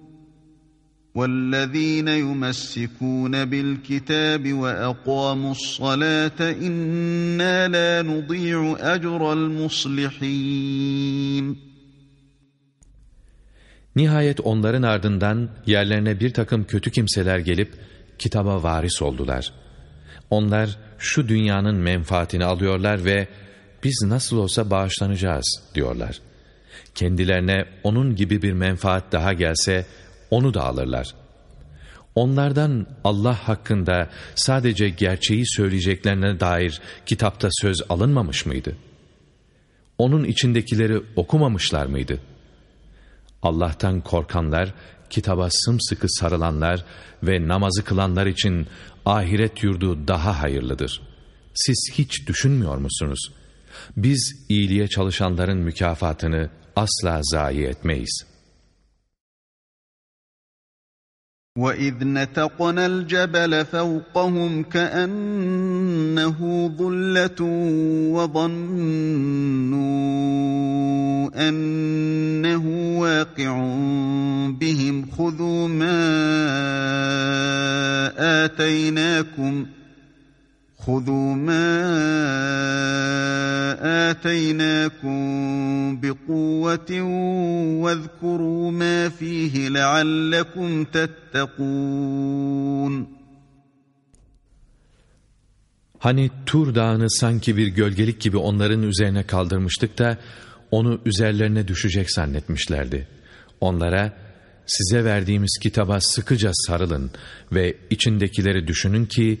وَالَّذ۪ينَ يُمَسِّكُونَ بِالْكِتَابِ وَأَقَامُوا الصَّلَاةَ اِنَّا لَا نُضِيعُ اَجْرَ الْمُصْلِحِينَ Nihayet onların ardından yerlerine bir takım kötü kimseler gelip kitaba varis oldular. Onlar şu dünyanın menfaatini alıyorlar ve biz nasıl olsa bağışlanacağız diyorlar. Kendilerine onun gibi bir menfaat daha gelse onu da alırlar. Onlardan Allah hakkında sadece gerçeği söyleyeceklerine dair kitapta söz alınmamış mıydı? Onun içindekileri okumamışlar mıydı? Allah'tan korkanlar, kitaba sımsıkı sarılanlar ve namazı kılanlar için ahiret yurdu daha hayırlıdır. Siz hiç düşünmüyor musunuz? Biz iyiliğe çalışanların mükafatını asla zayi etmeyiz.'' وَإِذْ نَتَقْنَا الْجَبَلَ فَوْقَهُمْ كَأَنَّهُ ظُلَّةٌ وَظَنُّوا أَنَّهُ وَاقِعٌ بِهِمْ خُذُوا مَا آتَيْنَاكُمْ خُذُوا مَا آتَيْنَاكُمْ بِقُوَّةٍ وَاذْكُرُوا مَا فِيهِ لَعَلَّكُمْ تَتَّقُونَ Hani Tur Dağı'nı sanki bir gölgelik gibi onların üzerine kaldırmıştık da onu üzerlerine düşecek zannetmişlerdi. Onlara size verdiğimiz kitaba sıkıca sarılın ve içindekileri düşünün ki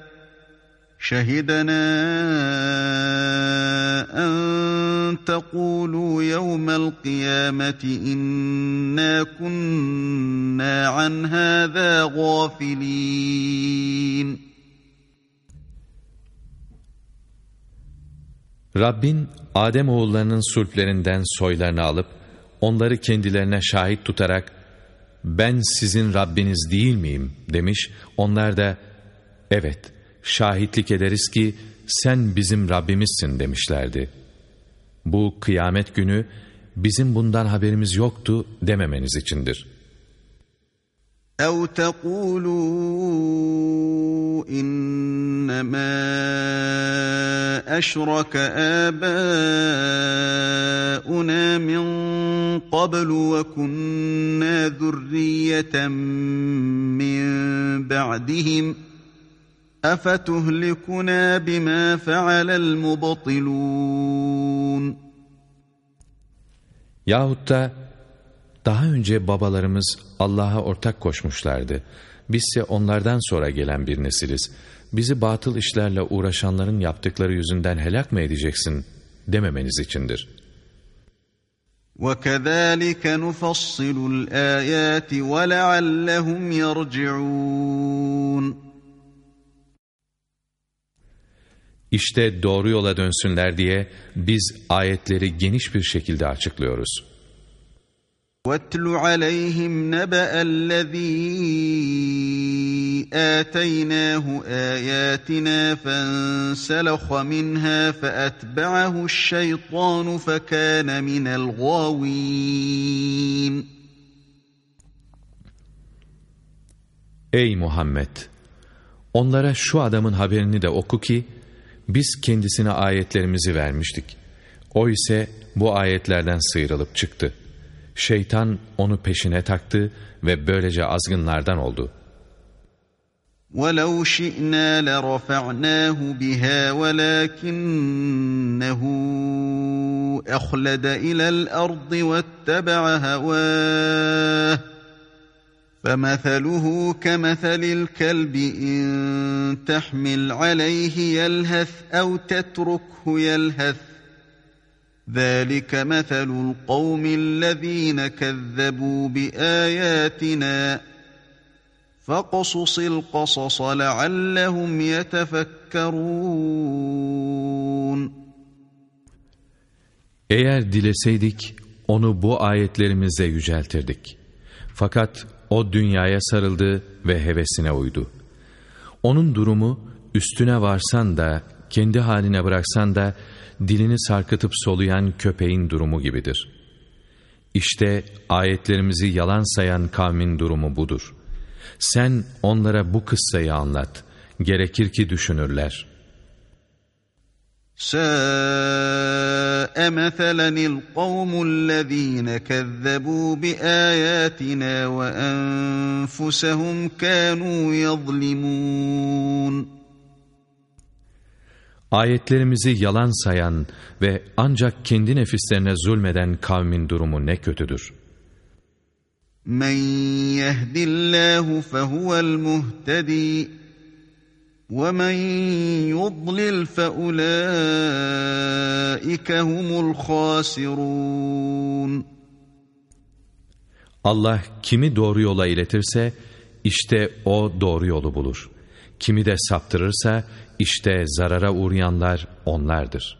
شهدنا أن تقولوا يوم القيامة إنا كنا عن هذا غافلين Rabbin Adem oğullarının sulplerinden soylarını alıp onları kendilerine şahit tutarak ben sizin Rabbiniz değil miyim demiş. Onlar da evet şahitlik ederiz ki sen bizim Rabbimizsin demişlerdi. Bu kıyamet günü bizim bundan haberimiz yoktu dememeniz içindir. اَوْ تَقُولُوا اِنَّمَا اَشْرَكَ آبَاؤُنَا مِنْ قَبْلُ وَكُنَّا ذُرِّيَّةً مِنْ بَعْدِهِمْ اَفَتُهْلِكُنَا بِمَا فَعَلَ الْمُبَطِلُونَ Yahut da daha önce babalarımız Allah'a ortak koşmuşlardı. Bizse onlardan sonra gelen bir nesiliz. Bizi batıl işlerle uğraşanların yaptıkları yüzünden helak mı edeceksin dememeniz içindir. وَكَذَٰلِكَ نُفَصِّلُ الْآيَاتِ وَلَعَلَّهُمْ يَرْجِعُونَ İşte doğru yola dönsünler diye biz ayetleri geniş bir şekilde açıklıyoruz. وَاتْلُ عَلَيْهِمْ نَبَأَ الَّذ۪ي آتَيْنَاهُ آيَاتِنَا فَانْسَلَخَ مِنْهَا فَأَتْبَعَهُ الشَّيْطَانُ فَكَانَ مِنَ الْغَاوِينَ Ey Muhammed! Onlara şu adamın haberini de oku ki, biz kendisine ayetlerimizi vermiştik. O ise bu ayetlerden sıyrılıp çıktı. Şeytan onu peşine taktı ve böylece azgınlardan oldu. وَلَوْ شِئْنَا لَرَفَعْنَاهُ بِهَا وَلَكِنَّهُ أَخْلَدَ إِلَى الْأَرْضِ وَاتَّبَعَ هَوَاهُ فَمَثَلُهُ كَمَثَلِ الْكَلْبِ إِن تَحْمِلْ عَلَيْهِ يَلْهَثْ أَوْ تَتْرُكْهُ يَلْهَثْ. ذَلِكَ مَثَلُ الْقَوْمِ الَّذ۪ينَ كَذَّبُوا بِآيَاتِنَا. فَقَصُصِ الْقَصَصَ لَعَلَّهُمْ يَتَفَكَّرُونَ. Eğer dileseydik onu bu ayetlerimizle yüceltirdik. Fakat o dünyaya sarıldı ve hevesine uydu. Onun durumu üstüne varsan da, kendi haline bıraksan da, dilini sarkıtıp soluyan köpeğin durumu gibidir. İşte ayetlerimizi yalan sayan kavmin durumu budur. Sen onlara bu kıssayı anlat. Gerekir ki düşünürler.'' سَاءَ مَثَلًا الْقَوْمُ الَّذ۪ينَ كَذَّبُوا بِآيَاتِنَا وَأَنْفُسَهُمْ كَانُوا يَظْلِمُونَ Ayetlerimizi yalan sayan ve ancak kendi nefislerine zulmeden kavmin durumu ne kötüdür. من يهد الله فهو المهتدي ومن يضلل فأولئك هم الخاسرون Allah kimi doğru yola iletirse işte o doğru yolu bulur. Kimi de saptırırsa işte zarara uğrayanlar onlardır.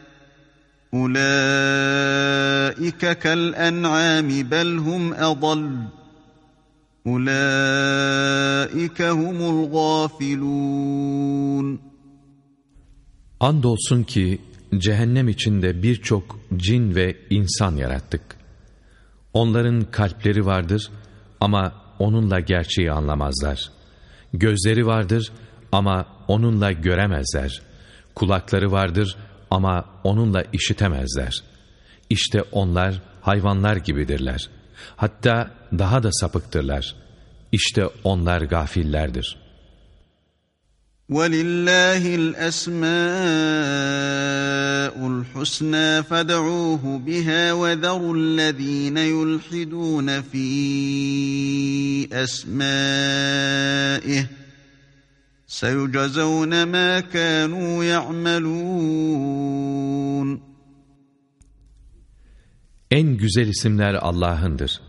Ulaika kel en'ami bel hum adall. Ulaika humul gafilun. Andolsun ki cehennem içinde birçok cin ve insan yarattık. Onların kalpleri vardır ama onunla gerçeği anlamazlar. Gözleri vardır ama onunla göremezler. Kulakları vardır ama onunla işitemezler. İşte onlar hayvanlar gibidirler. Hatta daha da sapıktırlar. İşte onlar gafillerdir.'' وَلِلَّهِ الْأَسْمَاءُ الْحُسْنَى فَادْعُوهُ بِهَا وَذَرُوا الَّذ۪ينَ يُلْحِدُونَ ف۪ي أَسْمَائِهِ سَيُجَزَوْنَ مَا كَانُوا يَعْمَلُونَ En güzel isimler Allah'ındır.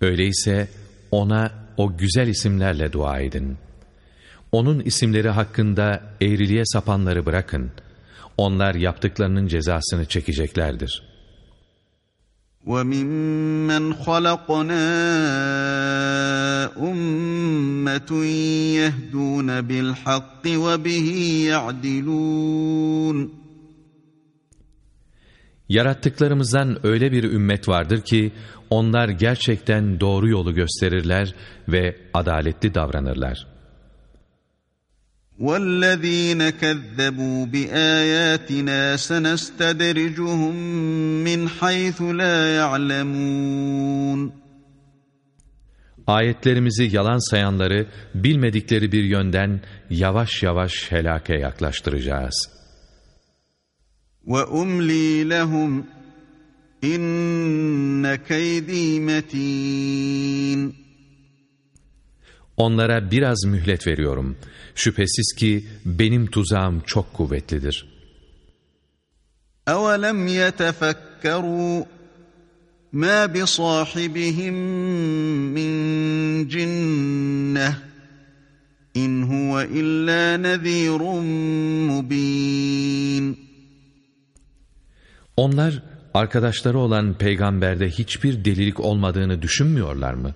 Öyleyse O'na o güzel isimlerle dua edin. O'nun isimleri hakkında eğriliğe sapanları bırakın. Onlar yaptıklarının cezasını çekeceklerdir.'' وَمِمَّنْ خَلَقْنَا أُمَّةٌ يَهْدُونَ بِالْحَقِّ وَبِهِ يَعْدِلُونَ Yarattıklarımızdan öyle bir ümmet vardır ki, onlar gerçekten doğru yolu gösterirler ve adaletli davranırlar. وَالَّذ۪ينَ كَذَّبُوا بِآيَاتِنَا سَنَسْتَدْرِجُهُمْ مِنْ حَيْثُ لَا يَعْلَمُونَ Ayetlerimizi yalan sayanları bilmedikleri bir yönden yavaş yavaş helake yaklaştıracağız. وَأُمْلِي لَهُمْ اِنَّ كَيْد۪ي مَت۪ينَ Onlara biraz mühlet veriyorum. Şüphesiz ki benim tuzağım çok kuvvetlidir. أَوَلَمْ يَتَفَكَّرُوا مَا بِصَاحِبِهِمْ مِنْ جِنَّةٍ اِنْ هُوَ اِلَّا نَذ۪يرٌ مُب۪ينٌ Onlar arkadaşları olan peygamberde hiçbir delilik olmadığını düşünmüyorlar mı?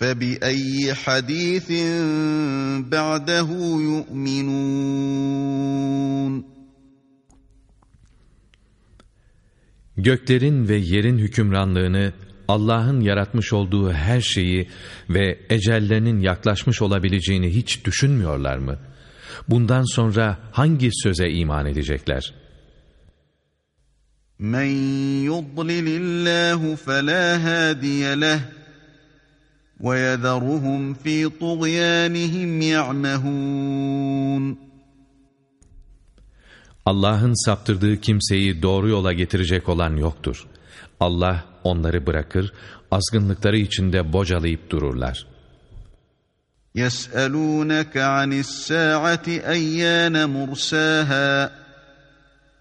فَبِأَيِّ حَد۪يثٍ بَعْدَهُ يُؤْمِنُونَ Göklerin ve yerin hükümranlığını, Allah'ın yaratmış olduğu her şeyi ve ecellerinin yaklaşmış olabileceğini hiç düşünmüyorlar mı? Bundan sonra hangi söze iman edecekler? مَنْ يُضْلِلِ اللّٰهُ فَلَا هَادِيَ لَهُ وَيَذَرُهُمْ ف۪ي طُغْيَانِهِمْ يَعْمَهُونَ Allah'ın saptırdığı kimseyi doğru yola getirecek olan yoktur. Allah onları bırakır, azgınlıkları içinde bocalayıp dururlar. يَسْأَلُونَكَ عَنِ السَّاعَةِ اَيَّانَ مُرْسَاهَا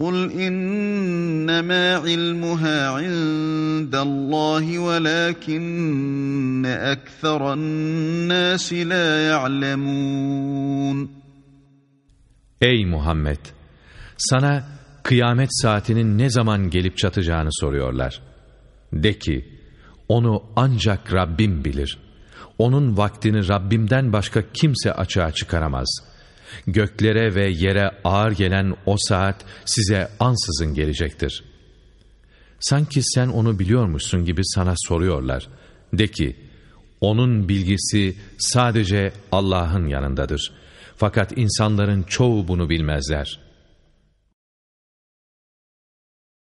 قل إنما علمها عند الله ولكن أكثر الناس لا يعلمون Ey Muhammed! Sana kıyamet saatinin ne zaman gelip çatacağını soruyorlar. De ki, onu ancak Rabbim bilir. Onun vaktini Rabbimden başka kimse açığa çıkaramaz. Göklere ve yere ağır gelen o saat size ansızın gelecektir. Sanki sen onu biliyormuşsun gibi sana soruyorlar. De ki, onun bilgisi sadece Allah'ın yanındadır. Fakat insanların çoğu bunu bilmezler.''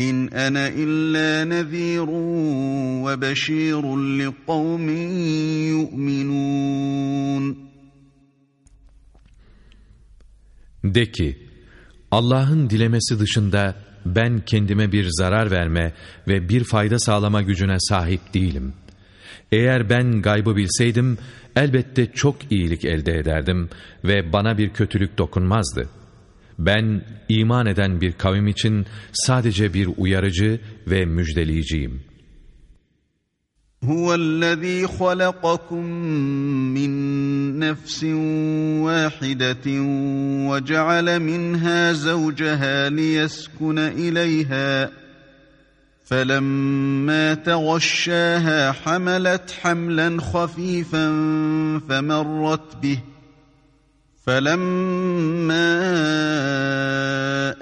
İn ana illa nezirun ve beşirun li yu'minun. De ki, Allah'ın dilemesi dışında ben kendime bir zarar verme ve bir fayda sağlama gücüne sahip değilim. Eğer ben gaybı bilseydim, elbette çok iyilik elde ederdim ve bana bir kötülük dokunmazdı.'' Ben iman eden bir kavim için sadece bir uyarıcı ve müjdeleyiciyim. هو الذي خلقكم من نفس واحدة وجعل منها زوجها ليسكن إليها فلما تغشاها حملت حملا خفيفا فمرت به فَلَمَّا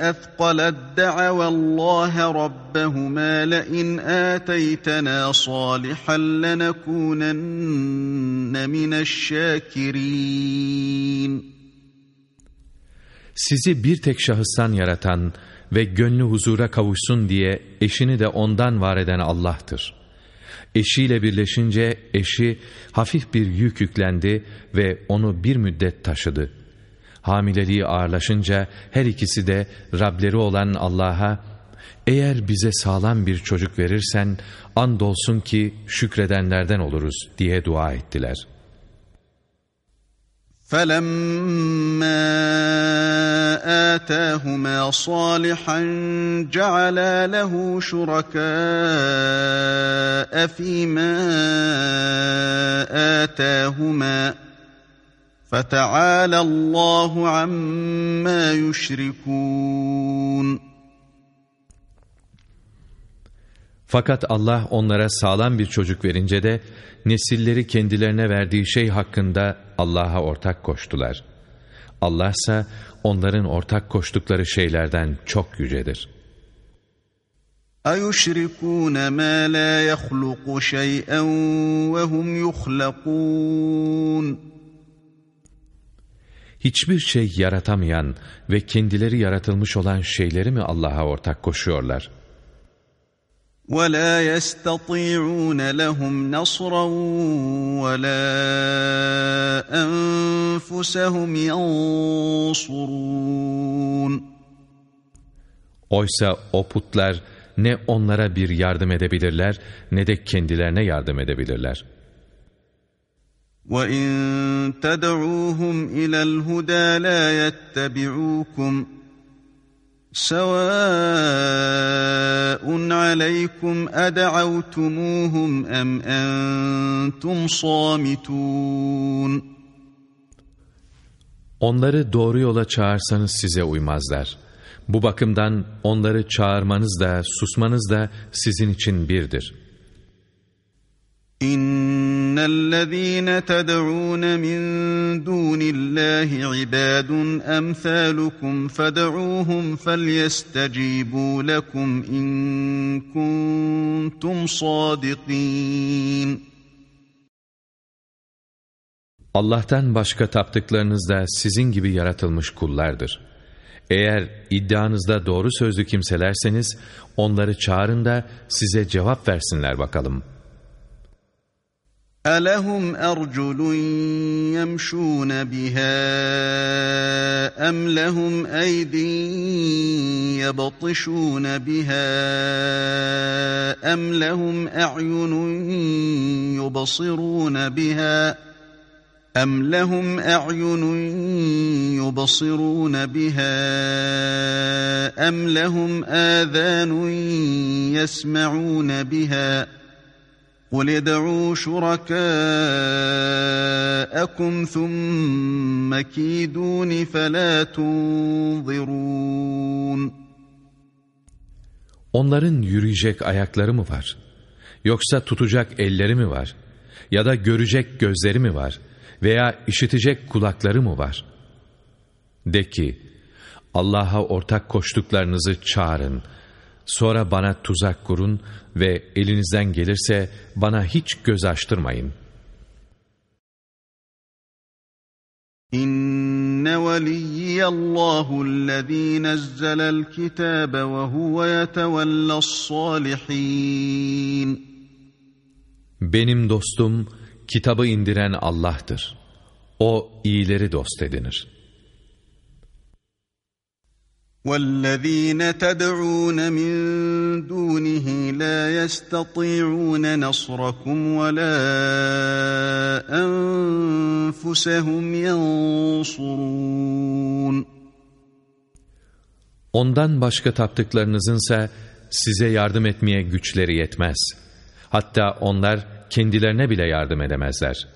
أَثْقَلَتْ دَعَوَا اللّٰهَ رَبَّهُمَا لَئِنْ آتَيْتَنَا صَالِحًا لَنَكُونَنَّ مِنَ الشَّاكِرِينَ Sizi bir tek şahıstan yaratan ve gönlü huzura kavuşsun diye eşini de ondan var eden Allah'tır. Eşiyle birleşince eşi hafif bir yük yüklendi ve onu bir müddet taşıdı. Hamileliği ağırlaşınca her ikisi de Rableri olan Allah'a eğer bize sağlam bir çocuk verirsen andolsun ki şükredenlerden oluruz diye dua ettiler.'' فَلَمَّا آتَاهُمَا صَالِحًا جَعَلَا لَهُ شُرَكَاءَ فِيمَا آتَاهُمَا فَتَعَالَى اللّٰهُ عَمَّا يُشْرِكُونَ Fakat Allah onlara sağlam bir çocuk verince de nesilleri kendilerine verdiği şey hakkında Allah'a ortak koştular. Allah ise onların ortak koştukları şeylerden çok yücedir. اَيُشْرِكُونَ مَا لَا يَخْلُقُ شَيْئًا وَهُمْ يُخْلَقُونَ Hiçbir şey yaratamayan ve kendileri yaratılmış olan şeyleri mi Allah'a ortak koşuyorlar? ولا يستطيعون لهم نصرا ولا أنفسهم ينصرون Oysa o putlar ne onlara bir yardım edebilirler ne de kendilerine yardım edebilirler. وَاِنْ تَدْعُوهُمْ اِلَى الْهُدَى لَا يَتَّبِعُوكُمْ سواء عليكم أدعوتموهم أم أنتم صامتون Onları doğru yola çağırsanız size uymazlar. Bu bakımdan onları çağırmanız da susmanız da sizin için birdir.'' إن الذين تدعون من دون الله عباد أمثالكم فدعوهم فليستجيبوا لكم إن كنتم صادقين Allah'tan başka taptıklarınız da sizin gibi yaratılmış kullardır. Eğer iddianızda doğru sözlü kimselerseniz onları çağırın da size cevap versinler bakalım. أَلَهُمْ أَرْجُلٌ يَمْشُونَ بِهَا أَمْ لَهُمْ أَيْدٍ يَبْطِشُونَ بِهَا أَمْ لَهُمْ أَعْيُنٌ يُبْصِرُونَ بِهَا ۖ أَمْ لَهُمْ أَعْيُنٌ يُبْصِرُونَ بِهَا أَمْ لَهُمْ آذَانٌ يَسْمَعُونَ بِهَا قُلِ ادْعُوا شُرَكَاءَكُمْ ثُمَّ كِيدُونِ فَلَا تُنظِرُونَ Onların yürüyecek ayakları mı var? Yoksa tutacak elleri mi var? Ya da görecek gözleri mi var? veya işitecek kulakları mı var? De ki, Allah'a ortak koştuklarınızı çağırın, Sonra bana tuzak kurun ve elinizden gelirse bana hiç göz açtırmayın. İnne veliyyallahu allazî nezzelel kitâbe ve huve yetevellâs sâlihîn. Benim dostum, Kitabı indiren Allah'tır. O iyileri dost edinir. وَالَّذ۪ينَ تَدْعُونَ مِنْ دُونِهِ لَا يَسْتَطِيعُونَ نَصْرَكُمْ وَلَا أَنْفُسَهُمْ يَنْصُرُونَ Ondan başka taptıklarınızınsa size yardım etmeye güçleri yetmez. Hatta onlar kendilerine bile yardım edemezler.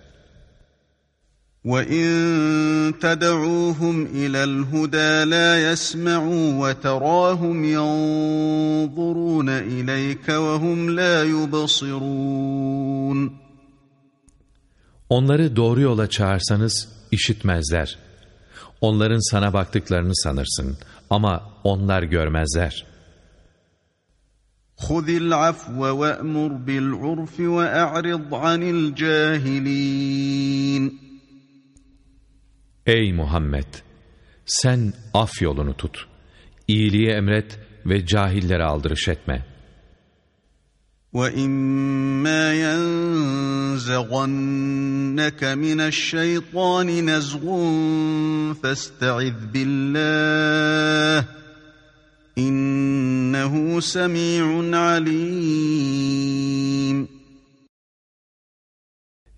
وَاِنْ تَدَعُوهُمْ اِلَى الْهُدَى لَا يَسْمَعُوا وَتَرَاهُمْ يَنْظُرُونَ اِلَيْكَ وَهُمْ لَا يُبَصِرُونَ Onları doğru yola çağırsanız işitmezler. Onların sana baktıklarını sanırsın ama onlar görmezler.'' خُذِ الْعَفْوَ وَأْمُرْ بِالْعُرْفِ وَأَعْرِضْ عَنِ الْجَاهِلِينَ Ey Muhammed! Sen af yolunu tut. İyiliği emret ve cahillere aldırış etme. وَإِمَّا يَنزَغَنَّكَ مِنَ الشَّيْطَانِ نَزْغٌ فَاسْتَعِذْ بِاللّٰهِ İnnehu semi'un alim.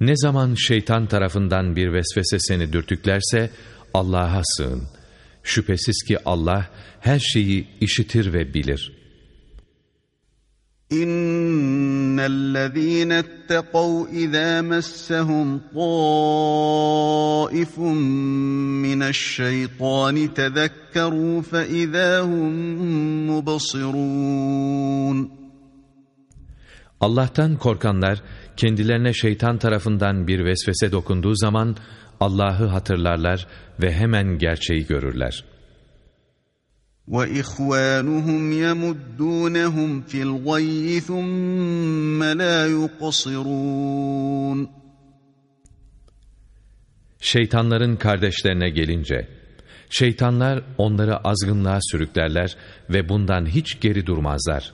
ne zaman şeytan tarafından bir vesvese seni dürtüklerse Allah'a sığın. Şüphesiz ki Allah her şeyi işitir ve bilir. İnnellezîne ettekavû izâ messehum taifun mineşşeytâni tezekkerû fe izâhum mubasirûn. Allah'tan korkanlar, kendilerine şeytan tarafından bir vesvese dokunduğu zaman Allah'ı hatırlarlar ve hemen gerçeği görürler. وَإِخْوَانُهُمْ يَمُدُّونَهُمْ فِي الْغَيِّ ثُمَّ لَا يُقَصِرُونَ Şeytanların kardeşlerine gelince, şeytanlar onları azgınlığa sürüklerler ve bundan hiç geri durmazlar.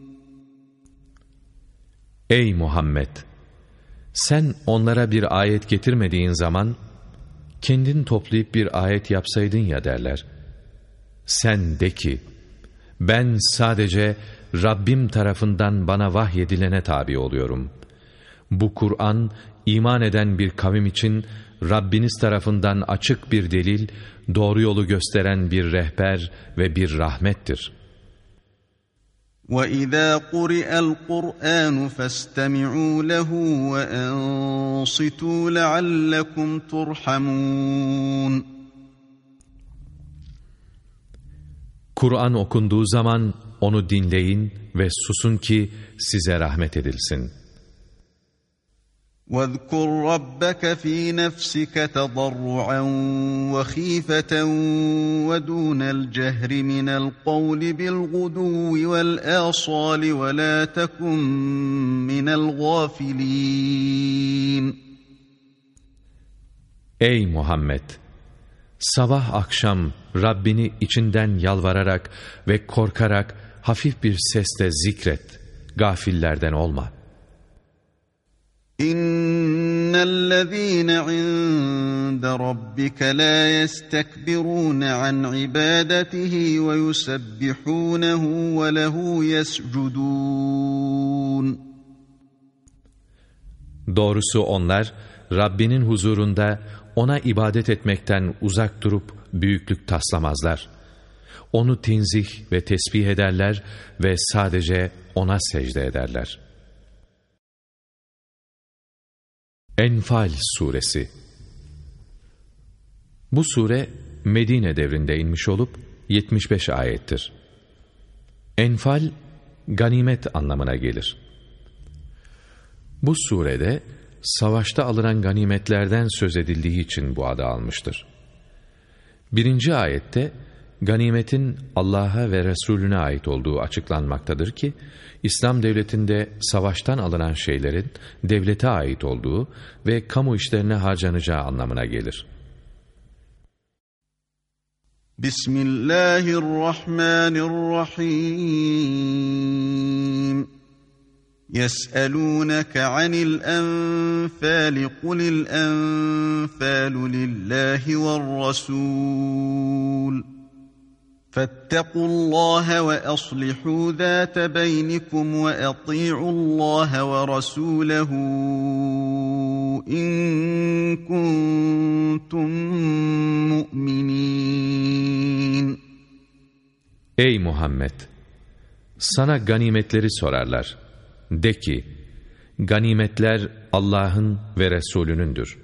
Ey Muhammed! Sen onlara bir ayet getirmediğin zaman, kendin toplayıp bir ayet yapsaydın ya derler. Sen de ki, ben sadece Rabbim tarafından bana vahyedilene tabi oluyorum. Bu Kur'an, iman eden bir kavim için Rabbiniz tarafından açık bir delil, doğru yolu gösteren bir rehber ve bir rahmettir.'' وَإِذَا قُرِئَ الْقُرْآنُ فَاسْتَمِعُوا لَهُ وَأَنصِتُوا لَعَلَّكُمْ تُرْحَمُونَ Kur'an okunduğu zaman onu dinleyin ve susun ki size rahmet edilsin. وَاذْكُرْ رَبَّكَ فِي نَفْسِكَ تَضَرُّعًا وَخِيفَةً وَدُونَ الْجَهْرِ مِنَ الْقَوْلِ بِالْغُدُوِّ وَالْآصَالِ وَلَا تَكُنْ مِنَ الْغَافِلِينَ Ey Muhammed! Sabah akşam Rabbini içinden yalvararak ve korkarak hafif bir sesle zikret. Gafillerden olma. İnnellezîne inde rabbike la yestekbirûne an ibadetihi ve yusebbihûnehu ve lehu yescudûn. Doğrusu onlar Rabbinin huzurunda ona ibadet etmekten uzak durup büyüklük taslamazlar. Onu tenzih ve tesbih ederler ve sadece ona secde ederler. Enfal Suresi Bu sure Medine devrinde inmiş olup 75 ayettir. Enfal, ganimet anlamına gelir. Bu surede savaşta alınan ganimetlerden söz edildiği için bu adı almıştır. Birinci ayette ganimetin Allah'a ve Resulüne ait olduğu açıklanmaktadır ki, İslam devletinde savaştan alınan şeylerin devlete ait olduğu ve kamu işlerine harcanacağı anlamına gelir. Bismillahirrahmanirrahim يسألونك عن الأنفال قل الأنفال لله والرسول فاتقوا الله وأصلحوا ذات بينكم وأطيعوا الله ورسوله إن كنتم مؤمنين Ey Muhammed! Sana ganimetleri sorarlar. De ki, ganimetler Allah'ın ve Resulünündür.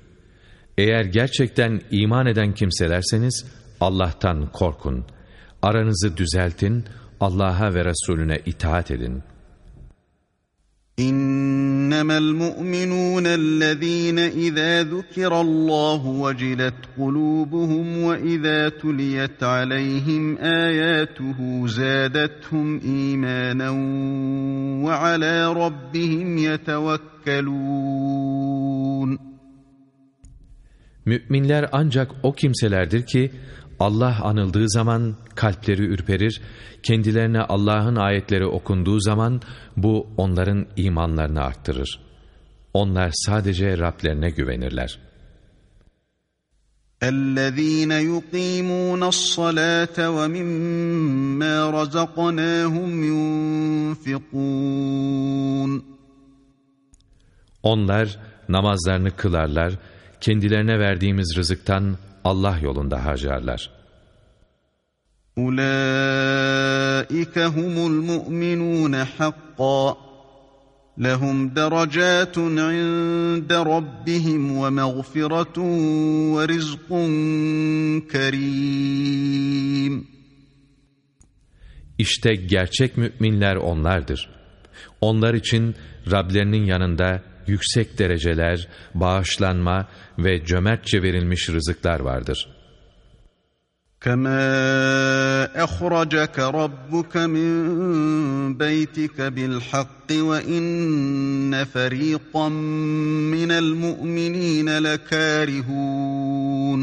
Eğer gerçekten iman eden kimselerseniz Allah'tan korkun. Aranızı düzeltin, Allah'a ve Resulüne itaat edin. İnnemel mu'minûnellezîne izâ zukirallâhu vecilet kulûbuhum ve izâ tuliyet aleyhim âyâtuhu zâdethum îmânen ve alâ rabbihim yetevekkelûn. Müminler ancak o kimselerdir ki, Allah anıldığı zaman kalpleri ürperir, kendilerine Allah'ın ayetleri okunduğu zaman bu onların imanlarını arttırır. Onlar sadece Rablerine güvenirler. اَلَّذ۪ينَ يُق۪يمُونَ الصَّلَاةَ وَمِمَّا رَزَقْنَاهُمْ يُنْفِقُونَ Onlar namazlarını kılarlar, kendilerine verdiğimiz rızıktan Allah yolunda harcarlar. Ulaika humul mu'minun haqqan lehum derecatun inde rabbihim ve mağfiretun ve rizqun kerim. İşte gerçek müminler onlardır. Onlar için Rablerinin yanında yüksek dereceler, bağışlanma ve cömertçe verilmiş rızıklar vardır. كَمَا أَخْرَجَكَ رَبُّكَ مِنْ بَيْتِكَ بِالْحَقِّ وَإِنَّ فَرِيقًا مِنَ الْمُؤْمِنِينَ لَكَارِهُونَ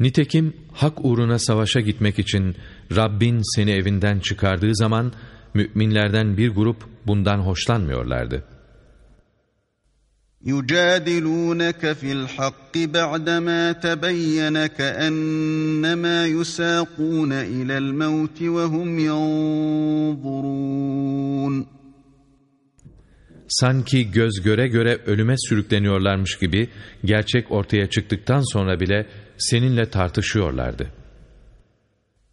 Nitekim hak uğruna savaşa gitmek için Rabbin seni evinden çıkardığı zaman müminlerden bir grup bundan hoşlanmıyorlardı. يُجَادِلُونَكَ فِي الْحَقِّ بَعْدَمَا تَبَيَّنَ كَأَنَّمَا يُسَاقُونَ إِلَى الْمَوْتِ وَهُمْ يَنْظُرُونَ Sanki göz göre göre ölüme sürükleniyorlarmış gibi gerçek ortaya çıktıktan sonra bile seninle tartışıyorlardı.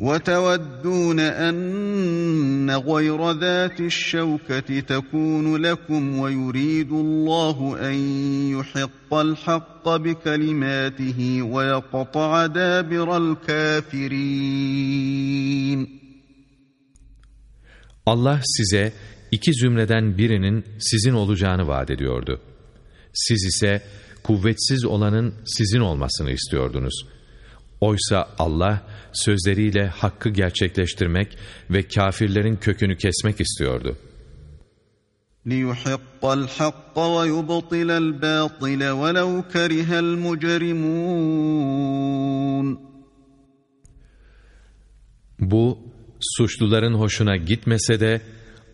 وتودون أن غير ذات الشوكة تكون لكم ويريد الله أن يحق الحق بكلماته ويقطع دابر الكافرين Allah size iki zümreden birinin sizin olacağını vaat ediyordu. Siz ise kuvvetsiz olanın sizin olmasını istiyordunuz. Oysa Allah sözleriyle hakkı gerçekleştirmek ve kafirlerin kökünü kesmek istiyordu. لِيُحِقَّ الْحَقَّ وَيُبْطِلَ الْبَاطِلَ وَلَوْ كَرِهَ الْمُجْرِمُونَ Bu, suçluların hoşuna gitmese de,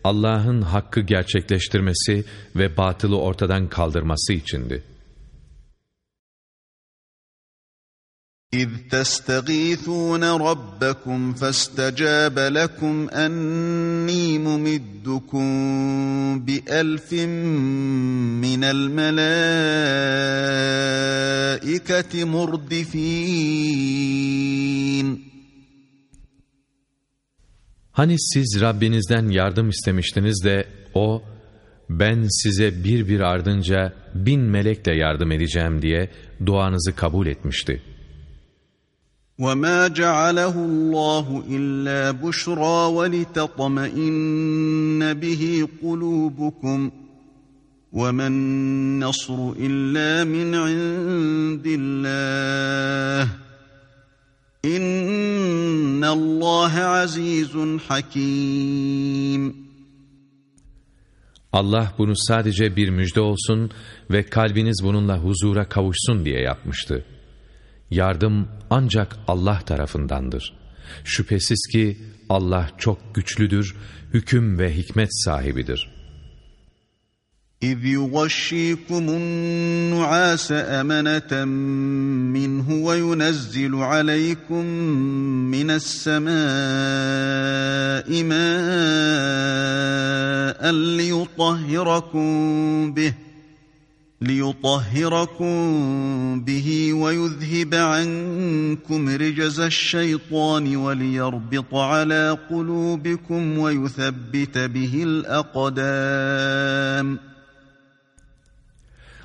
Allah'ın hakkı gerçekleştirmesi ve batılı ortadan kaldırması içindi. إذ تستغيثون ربكم فاستجاب لكم أني ممدكم بألف من الملائكة مردفين Hani siz Rabbinizden yardım istemiştiniz de O, ben size bir bir ardınca bin melekle yardım edeceğim diye duanızı kabul etmişti. وما جعله الله الا بشرى ولتطمئن به قلوبكم وما النصر الا من عند الله ان الله عزيز حكيم Allah bunu sadece bir müjde olsun ve kalbiniz bununla huzura kavuşsun diye yapmıştı. Yardım ancak Allah tarafındandır. Şüphesiz ki Allah çok güçlüdür, hüküm ve hikmet sahibidir. اِذْ يُغَشِّيكُمُ النُّعَاسَ أَمَنَةً مِّنْهُ وَيُنَزِّلُ عَلَيْكُم مِّنَ السَّمَاءِ مَاءً لِيُطَهِّرَكُم بِهِ لِيُطَهِّرَكُمْ بِهِ وَيُذْهِبَ عَنْكُمْ رِجَزَ الشَّيْطَانِ وَلِيَرْبِطَ عَلَى قُلُوبِكُمْ وَيُثَبِّتَ بِهِ الْأَقْدَامِ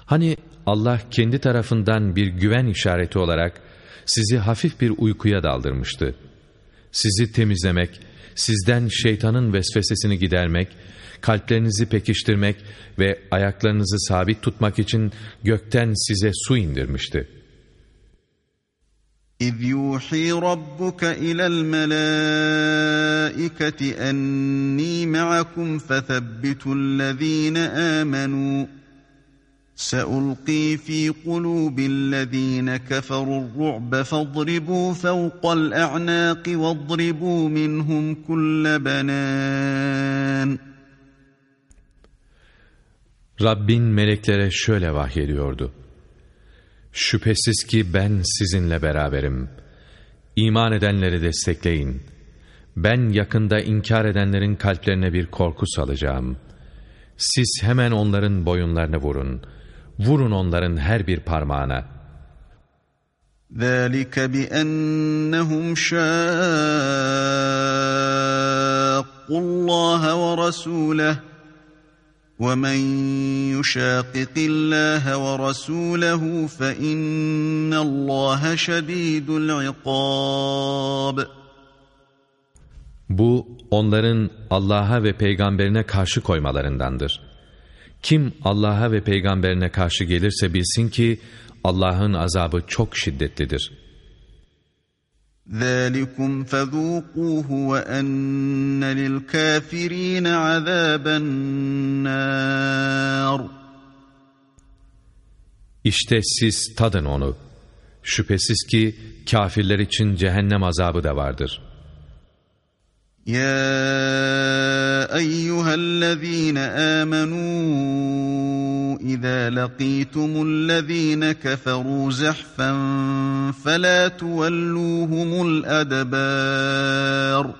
Hani Allah kendi tarafından bir güven işareti olarak sizi hafif bir uykuya daldırmıştı. Sizi temizlemek, sizden şeytanın vesvesesini gidermek, kalplerinizi pekiştirmek ve ayaklarınızı sabit tutmak için gökten size su indirmişti. إِذْ يُوحِي رَبُّكَ إِلَى الْمَلَائِكَةِ أَنِّي مَعَكُمْ فَثَبِّتُوا الَّذ۪ينَ آمَنُوا سألقي في قلوب الذين كفروا الرعب فاضربوا فوق الأعناق واضربوا منهم كل بنان Rabbin meleklere şöyle vahyediyordu. Şüphesiz ki ben sizinle beraberim. İman edenleri destekleyin. Ben yakında inkar edenlerin kalplerine bir korku salacağım. Siz hemen onların boyunlarını vurun. Vurun onların her bir parmağına. ذَٰلِكَ بِأَنَّهُمْ شَاقُّوا اللّٰهَ وَرَسُولَهُ وَمَنْ يُشَاقِقِ اللّٰهَ وَرَسُولَهُ فَإِنَّ اللّٰهَ شَد۪يدُ الْعِقَابِ Bu onların Allah'a ve peygamberine karşı koymalarındandır. Kim Allah'a ve peygamberine karşı gelirse bilsin ki Allah'ın azabı çok şiddetlidir. ذَٰلِكُمْ فَذُوقُوهُ وَأَنَّ لِلْكَافِر۪ينَ عَذَابَ النَّارِ İşte siz tadın onu. Şüphesiz ki kafirler için cehennem azabı da vardır. يَا أَيُّهَا الَّذ۪ينَ آمَنُوا إذا لقيتم الذين كفروا زحفا فلا تولوهم الأدبار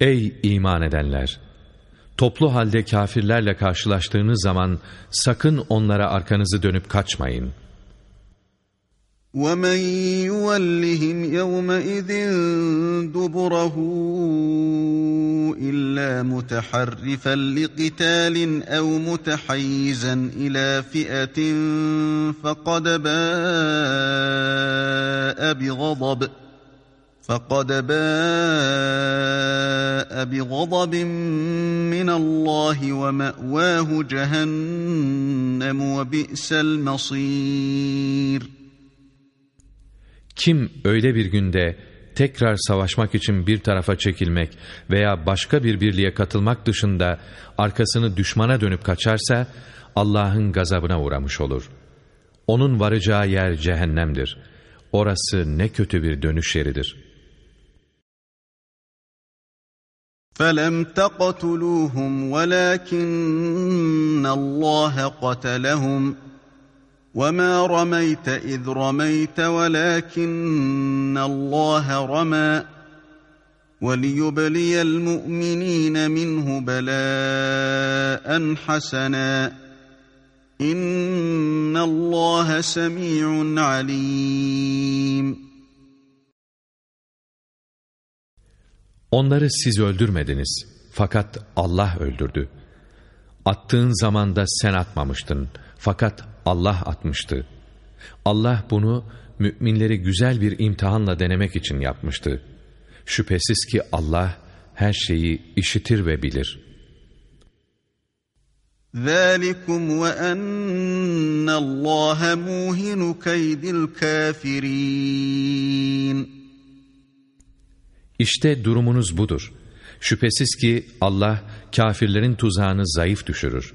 Ey iman edenler! Toplu halde kafirlerle karşılaştığınız zaman sakın onlara arkanızı dönüp kaçmayın. وَمَنْ يُوَلِّهِمْ يَوْمَئِذٍ دُبُرَهُ إِلَّا مُتَحَرِّفًا لِقِتَالٍ أَوْ مُتَحَيِّزًا إِلَى فِئَةٍ فَقَدْ بَاءَ بِغَضَبٍ فَقَدْ بَاءَ بِغَضَبٍ مِّنَ اللّٰهِ وَمَأْوَاهُ جَهَنَّمُ وَبِئْسَ الْمَصِيرُ Kim öyle bir günde tekrar savaşmak için bir tarafa çekilmek veya başka bir birliğe katılmak dışında arkasını düşmana dönüp kaçarsa Allah'ın gazabına uğramış olur. Onun varacağı yer cehennemdir. Orası ne kötü bir dönüş yeridir.'' فَلَمْ تَقْتُلُوهُمْ وَلَكِنَّ اللّٰهَ قَتَلَهُمْ وَمَا رَمَيْتَ إِذْ رَمَيْتَ وَلَكِنَّ اللّٰهَ رَمَى وَلِيُبْلِيَ الْمُؤْمِنِينَ مِنْهُ بَلَاءً حَسَنًا إِنَّ اللّٰهَ سَمِيعٌ عَلِيمٌ Onları siz öldürmediniz. Fakat Allah öldürdü. Attığın zaman da sen atmamıştın. Fakat Allah atmıştı. Allah bunu müminleri güzel bir imtihanla denemek için yapmıştı. Şüphesiz ki Allah her şeyi işitir ve bilir. ذَٰلِكُمْ وَأَنَّ اللّٰهَ مُوهِنُ كَيْدِ الْكَافِرِينَ İşte durumunuz budur. Şüphesiz ki Allah kafirlerin tuzağını zayıf düşürür.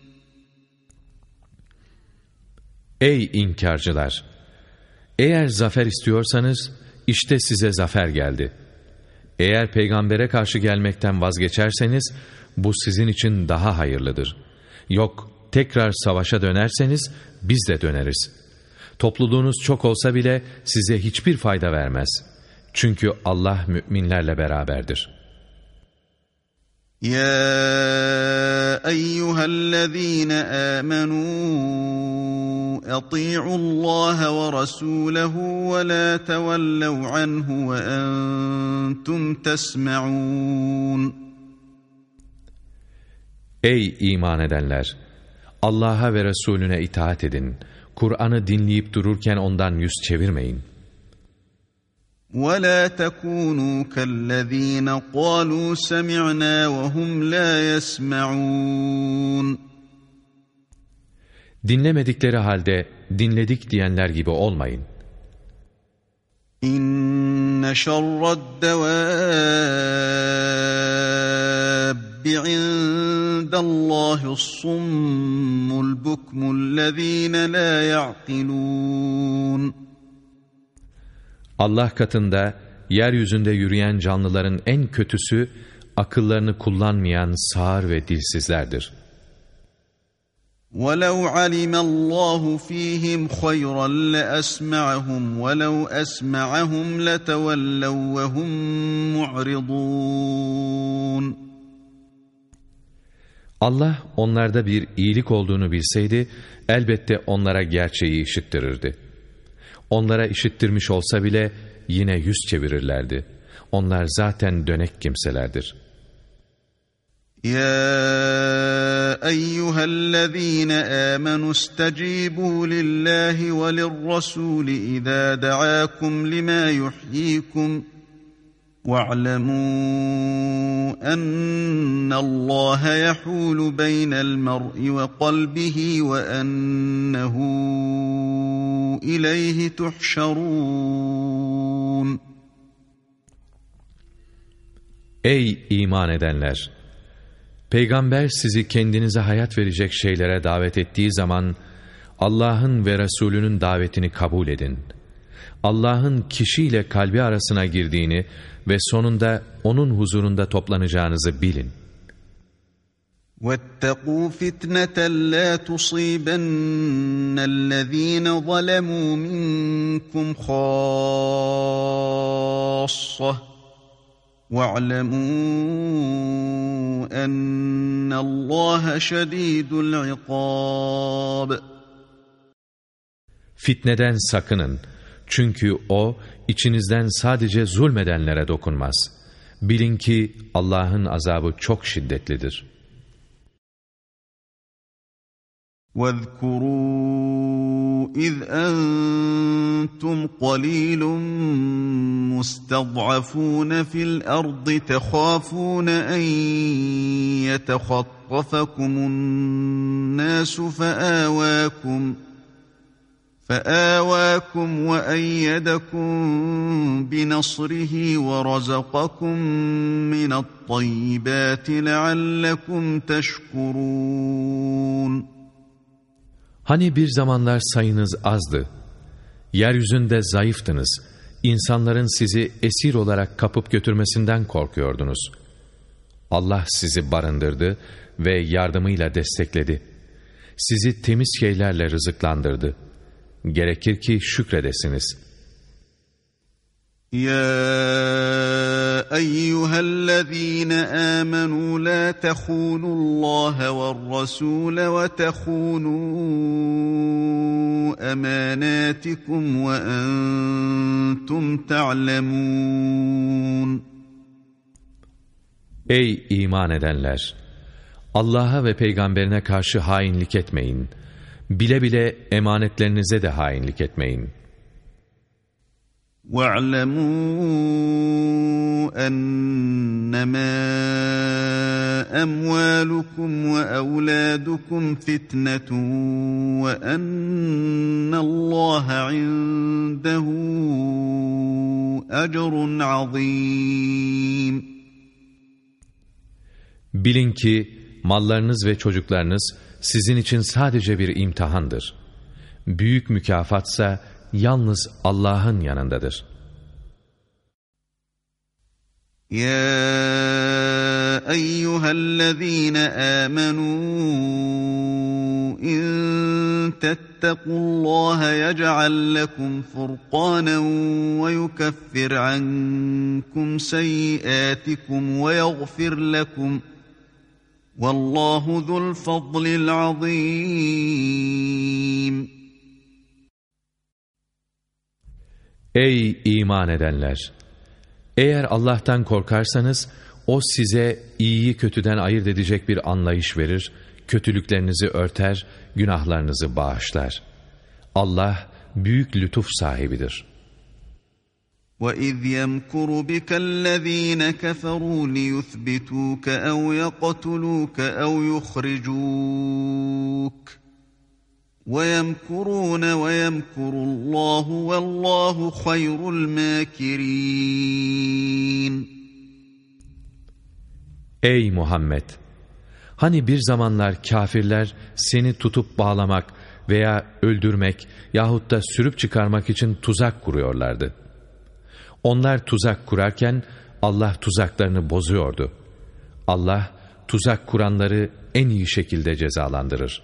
Ey inkarcılar! Eğer zafer istiyorsanız, işte size zafer geldi. Eğer peygambere karşı gelmekten vazgeçerseniz, bu sizin için daha hayırlıdır. Yok, tekrar savaşa dönerseniz biz de döneriz. Topluluğunuz çok olsa bile size hiçbir fayda vermez. Çünkü Allah müminlerle beraberdir. يا ايها الذين امنوا اطيعوا الله ورسوله ولا تولوا عنه وانتم تسمعون Ey iman edenler! Allah'a ve Resulüne itaat edin. Kur'an'ı dinleyip dururken ondan yüz çevirmeyin. وَلَا تَكُونُوا كَالَّذ۪ينَ قَالُوا سَمِعْنَا وَهُمْ لَا يَسْمَعُونَ Dinlemedikleri halde dinledik diyenler gibi olmayın. İnne şerrad devâbbi indallâhus summul bukmullezîne lâ ya'kilûn. Allah katında yeryüzünde yürüyen canlıların en kötüsü akıllarını kullanmayan sağır ve dilsizlerdir. وَلَوْ عَلِمَ اللّٰهُ ف۪يهِمْ خَيْرًا لَأَسْمَعَهُمْ وَلَوْ أَسْمَعَهُمْ لَتَوَلَّوْا وَهُمْ مُعْرِضُونَ Allah onlarda bir iyilik olduğunu bilseydi elbette onlara gerçeği işittirirdi. Onlara işittirmiş olsa bile yine yüz çevirirlerdi. Onlar zaten dönek kimselerdir. Ya eyyühellezîne âmenü istecibû lillahi ve lirrasûli izâ da'âkum limâ yuhyîkum وَاعْلَمُوا أَنَّ اللّٰهَ يَحُولُ بَيْنَ الْمَرْءِ وَقَلْبِهِ وَأَنَّهُ إِلَيْهِ تُحْشَرُونَ Ey iman edenler! Peygamber sizi kendinize hayat verecek şeylere davet ettiği zaman Allah'ın ve Resulünün davetini kabul edin. Allah'ın kişiyle kalbi arasına girdiğini ve sonunda O'nun huzurunda toplanacağınızı bilin. وَاتَّقُوا فِتْنَةً لَا تُصِيبَنَّ الَّذ۪ينَ ظَلَمُوا مِنْكُمْ خَاصَّةً وَاعْلَمُوا أَنَّ اللّٰهَ شَد۪يدُ الْعِقَابِ Fitneden sakının. Çünkü o içinizden sadece zulmedenlere dokunmaz. Bilin ki Allah'ın azabı çok şiddetlidir. وَاذْكُرُوا إِذْ أَنْتُمْ قَلِيلٌ مُسْتَضْعَفُونَ فِي الْأَرْضِ تَخَافُونَ أَنْ يَتَخَطَّفَكُمُ النَّاسُ فَآوَاكُمْ ۖ فآواكم وأيدكم بنصره ورزقكم من الطيبات لعلكم تشكرون Hani bir zamanlar sayınız azdı, yeryüzünde zayıftınız, insanların sizi esir olarak kapıp götürmesinden korkuyordunuz. Allah sizi barındırdı ve yardımıyla destekledi. Sizi temiz şeylerle rızıklandırdı.'' Gerekir ki şükredesiniz. Ya eyyühellezîne âmenû la tehûnullâhe ve'r-rasûle ve tehûnû emanâtikum ve entum ta'lemûn. Ey iman edenler! Allah'a ve peygamberine karşı hainlik etmeyin.'' Bile bile emanetlerinize de hainlik etmeyin. وَاعْلَمُوا أَنَّمَا أَمْوَالُكُمْ وَأَوْلَادُكُمْ فِتْنَةٌ وَأَنَّ اللّٰهَ عِنْدَهُ أَجْرٌ عَظِيمٌ Bilin ki mallarınız ve çocuklarınız sizin için sadece bir imtihandır. Büyük mükafatsa yalnız Allah'ın yanındadır. Ya eyyühellezîne âmenû in tettequllâhe yec'al lekum furqânen ve yukeffir ankum seyyiâtikum ve yagfir lekum Vallahu zul fadlil azim. Ey iman edenler! Eğer Allah'tan korkarsanız, O size iyiyi kötüden ayırt edecek bir anlayış verir, kötülüklerinizi örter, günahlarınızı bağışlar. Allah büyük lütuf sahibidir.'' وَإِذْ يَمْكُرُ بِكَ الَّذ۪ينَ كَفَرُوا لِيُثْبِتُوكَ اَوْ يَقَتُلُوكَ اَوْ يُخْرِجُوكَ وَيَمْكُرُونَ وَيَمْكُرُ اللّٰهُ وَاللّٰهُ خَيْرُ الْمَاكِرِينَ Ey Muhammed! Hani bir zamanlar kafirler seni tutup bağlamak veya öldürmek yahut da sürüp çıkarmak için tuzak kuruyorlardı. Onlar tuzak kurarken Allah tuzaklarını bozuyordu. Allah tuzak kuranları en iyi şekilde cezalandırır.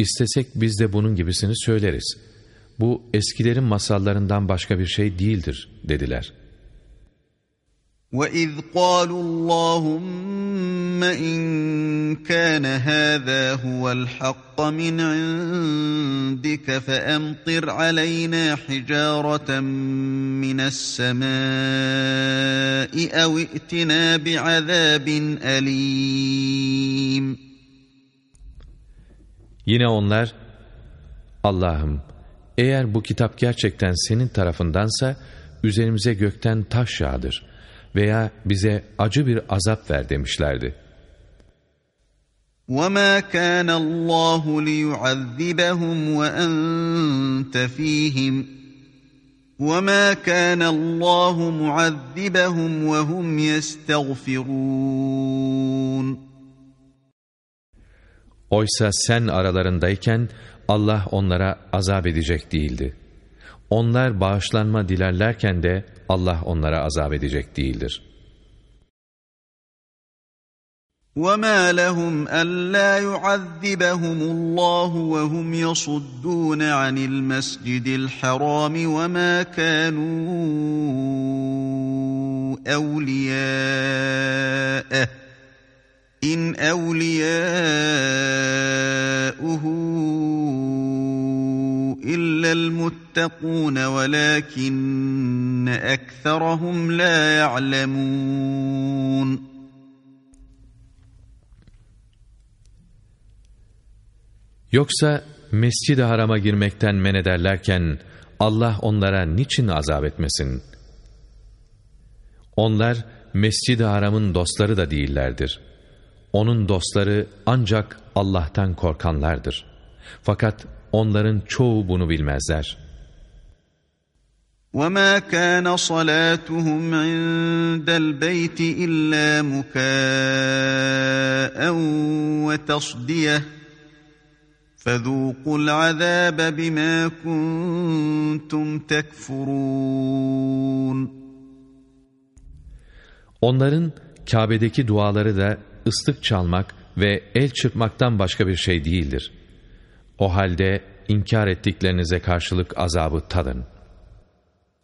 istesek biz de bunun gibisini söyleriz. Bu eskilerin masallarından başka bir şey değildir, dediler.'' وَإِذْ قَالُوا اللَّهُمَّ إِنْ كَانَ هَذَا هُوَ الْحَقَّ مِنْ عِنْدِكَ فَأَمْطِرْ عَلَيْنَا حِجَارَةً مِنَ السَّمَاءِ أَوْ ائْتِنَا بِعَذَابٍ أَلِيمٍ Yine onlar, Allah'ım eğer bu kitap gerçekten senin tarafındansa üzerimize gökten taş yağdır veya bize acı bir azap ver demişlerdi. وَمَا كَانَ اللّٰهُ لِيُعَذِّبَهُمْ وَأَنْتَ ف۪يهِمْ وَمَا كَانَ اللّٰهُ مُعَذِّبَهُمْ وَهُمْ يَسْتَغْفِرُونَ Oysa sen aralarındayken Allah onlara azap edecek değildi. Onlar bağışlanma dilerlerken de Allah onlara azap edecek değildir. وَمَا لَهُمْ أَلَّا يُعَذِّبَهُمُ اللَّهُ وَهُمْ يَصُدُّونَ عَنِ الْمَسْجِدِ الْحَرَامِ وَمَا كَانُوا أَوْلِيَاءَهُ İn evliyâuhu illel muttekûne velâkinne ekserahum la ya'lemûn. Yoksa mescid-i harama girmekten men ederlerken Allah onlara niçin azap etmesin? Onlar mescid-i haramın dostları da değillerdir.'' Onun dostları ancak Allah'tan korkanlardır. Fakat onların çoğu bunu bilmezler. وَمَا كَانَ صَلَاتُهُمْ عِندَ الْبَيْتِ إِلَّا مُكَاءً وَتَصْدِيَةً فَذُوقُوا الْعَذَابَ بِمَا كُنْتُمْ تَكْفُرُونَ Onların Kabe'deki duaları da ıslık çalmak ve el çırpmaktan başka bir şey değildir. O halde inkar ettiklerinize karşılık azabı tadın.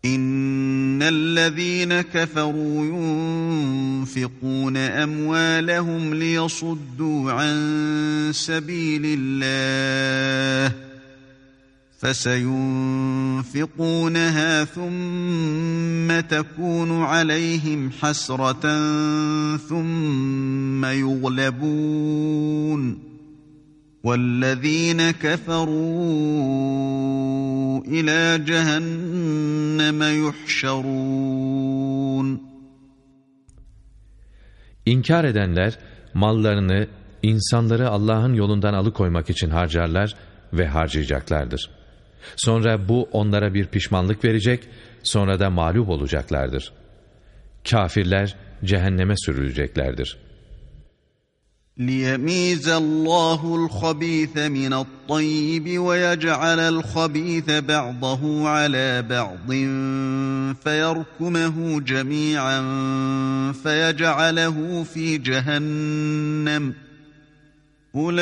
إن الذين كفروا ينفقون أموالهم ليصدوا عن سبيل الله فسينفقونها ثم تكون عليهم حسرة ثم يغلبون وَالَّذ۪ينَ كَفَرُوا اِلَى جَهَنَّمَ يُحْشَرُونَ İnkar edenler mallarını, insanları Allah'ın yolundan alıkoymak için harcarlar ve harcayacaklardır. Sonra bu onlara bir pişmanlık verecek, sonra da mağlup olacaklardır. Kafirler cehenneme sürüleceklerdir.'' ليميز الله الخبيث من الطيب ويجعل الخبيث بعضه على بعض فيركمه جميعا فيجعله في جهنم أولئك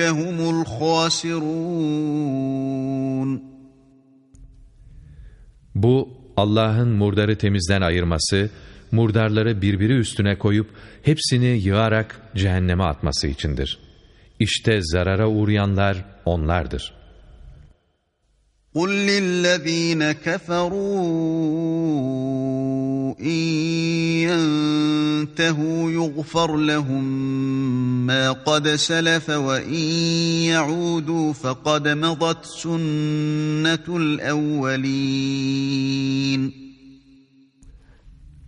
هم الخاسرون Bu Allah'ın murdarı temizden ayırması murdarları birbiri üstüne koyup hepsini yığarak cehenneme atması içindir. İşte zarara uğrayanlar onlardır. قُلْ لِلَّذ۪ينَ كَفَرُوا اِنْ يَنْتَهُوا يُغْفَرْ لَهُمْ مَا قَدْ سَلَفَ وَاِنْ يَعُودُوا فَقَدْ مَضَتْ سُنَّةُ الْاَوَّلِينَ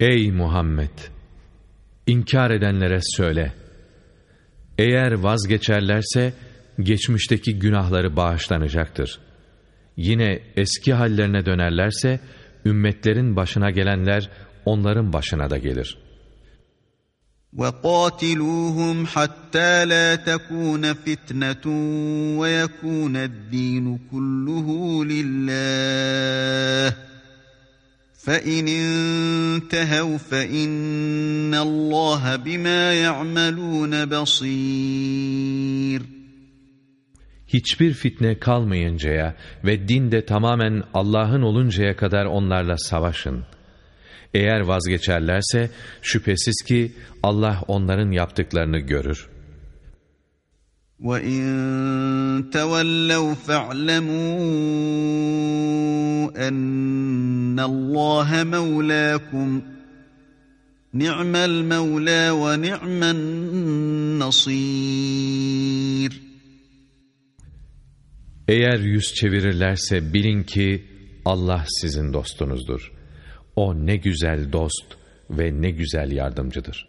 Ey Muhammed! İnkar edenlere söyle. Eğer vazgeçerlerse geçmişteki günahları bağışlanacaktır. Yine eski hallerine dönerlerse ümmetlerin başına gelenler onların başına da gelir. وَقَاتِلُوهُمْ حَتَّى لَا تَكُونَ فِتْنَةٌ وَيَكُونَ الدِّينُ كُلُّهُ لِلَّهِ فَاِنْ اِنْتَهَوْا فَاِنَّ اللّٰهَ بِمَا يَعْمَلُونَ بَصِيرٌ Hiçbir fitne kalmayıncaya ve din de tamamen Allah'ın oluncaya kadar onlarla savaşın. Eğer vazgeçerlerse şüphesiz ki Allah onların yaptıklarını görür. وَاِنْ تَوَلَّوْا فَاعْلَمُوا اَنَّ اللّٰهَ مَوْلَاكُمْ نِعْمَ الْمَوْلَى وَنِعْمَ النَّصِيرُ eğer yüz çevirirlerse bilin ki Allah sizin dostunuzdur. O ne güzel dost ve ne güzel yardımcıdır.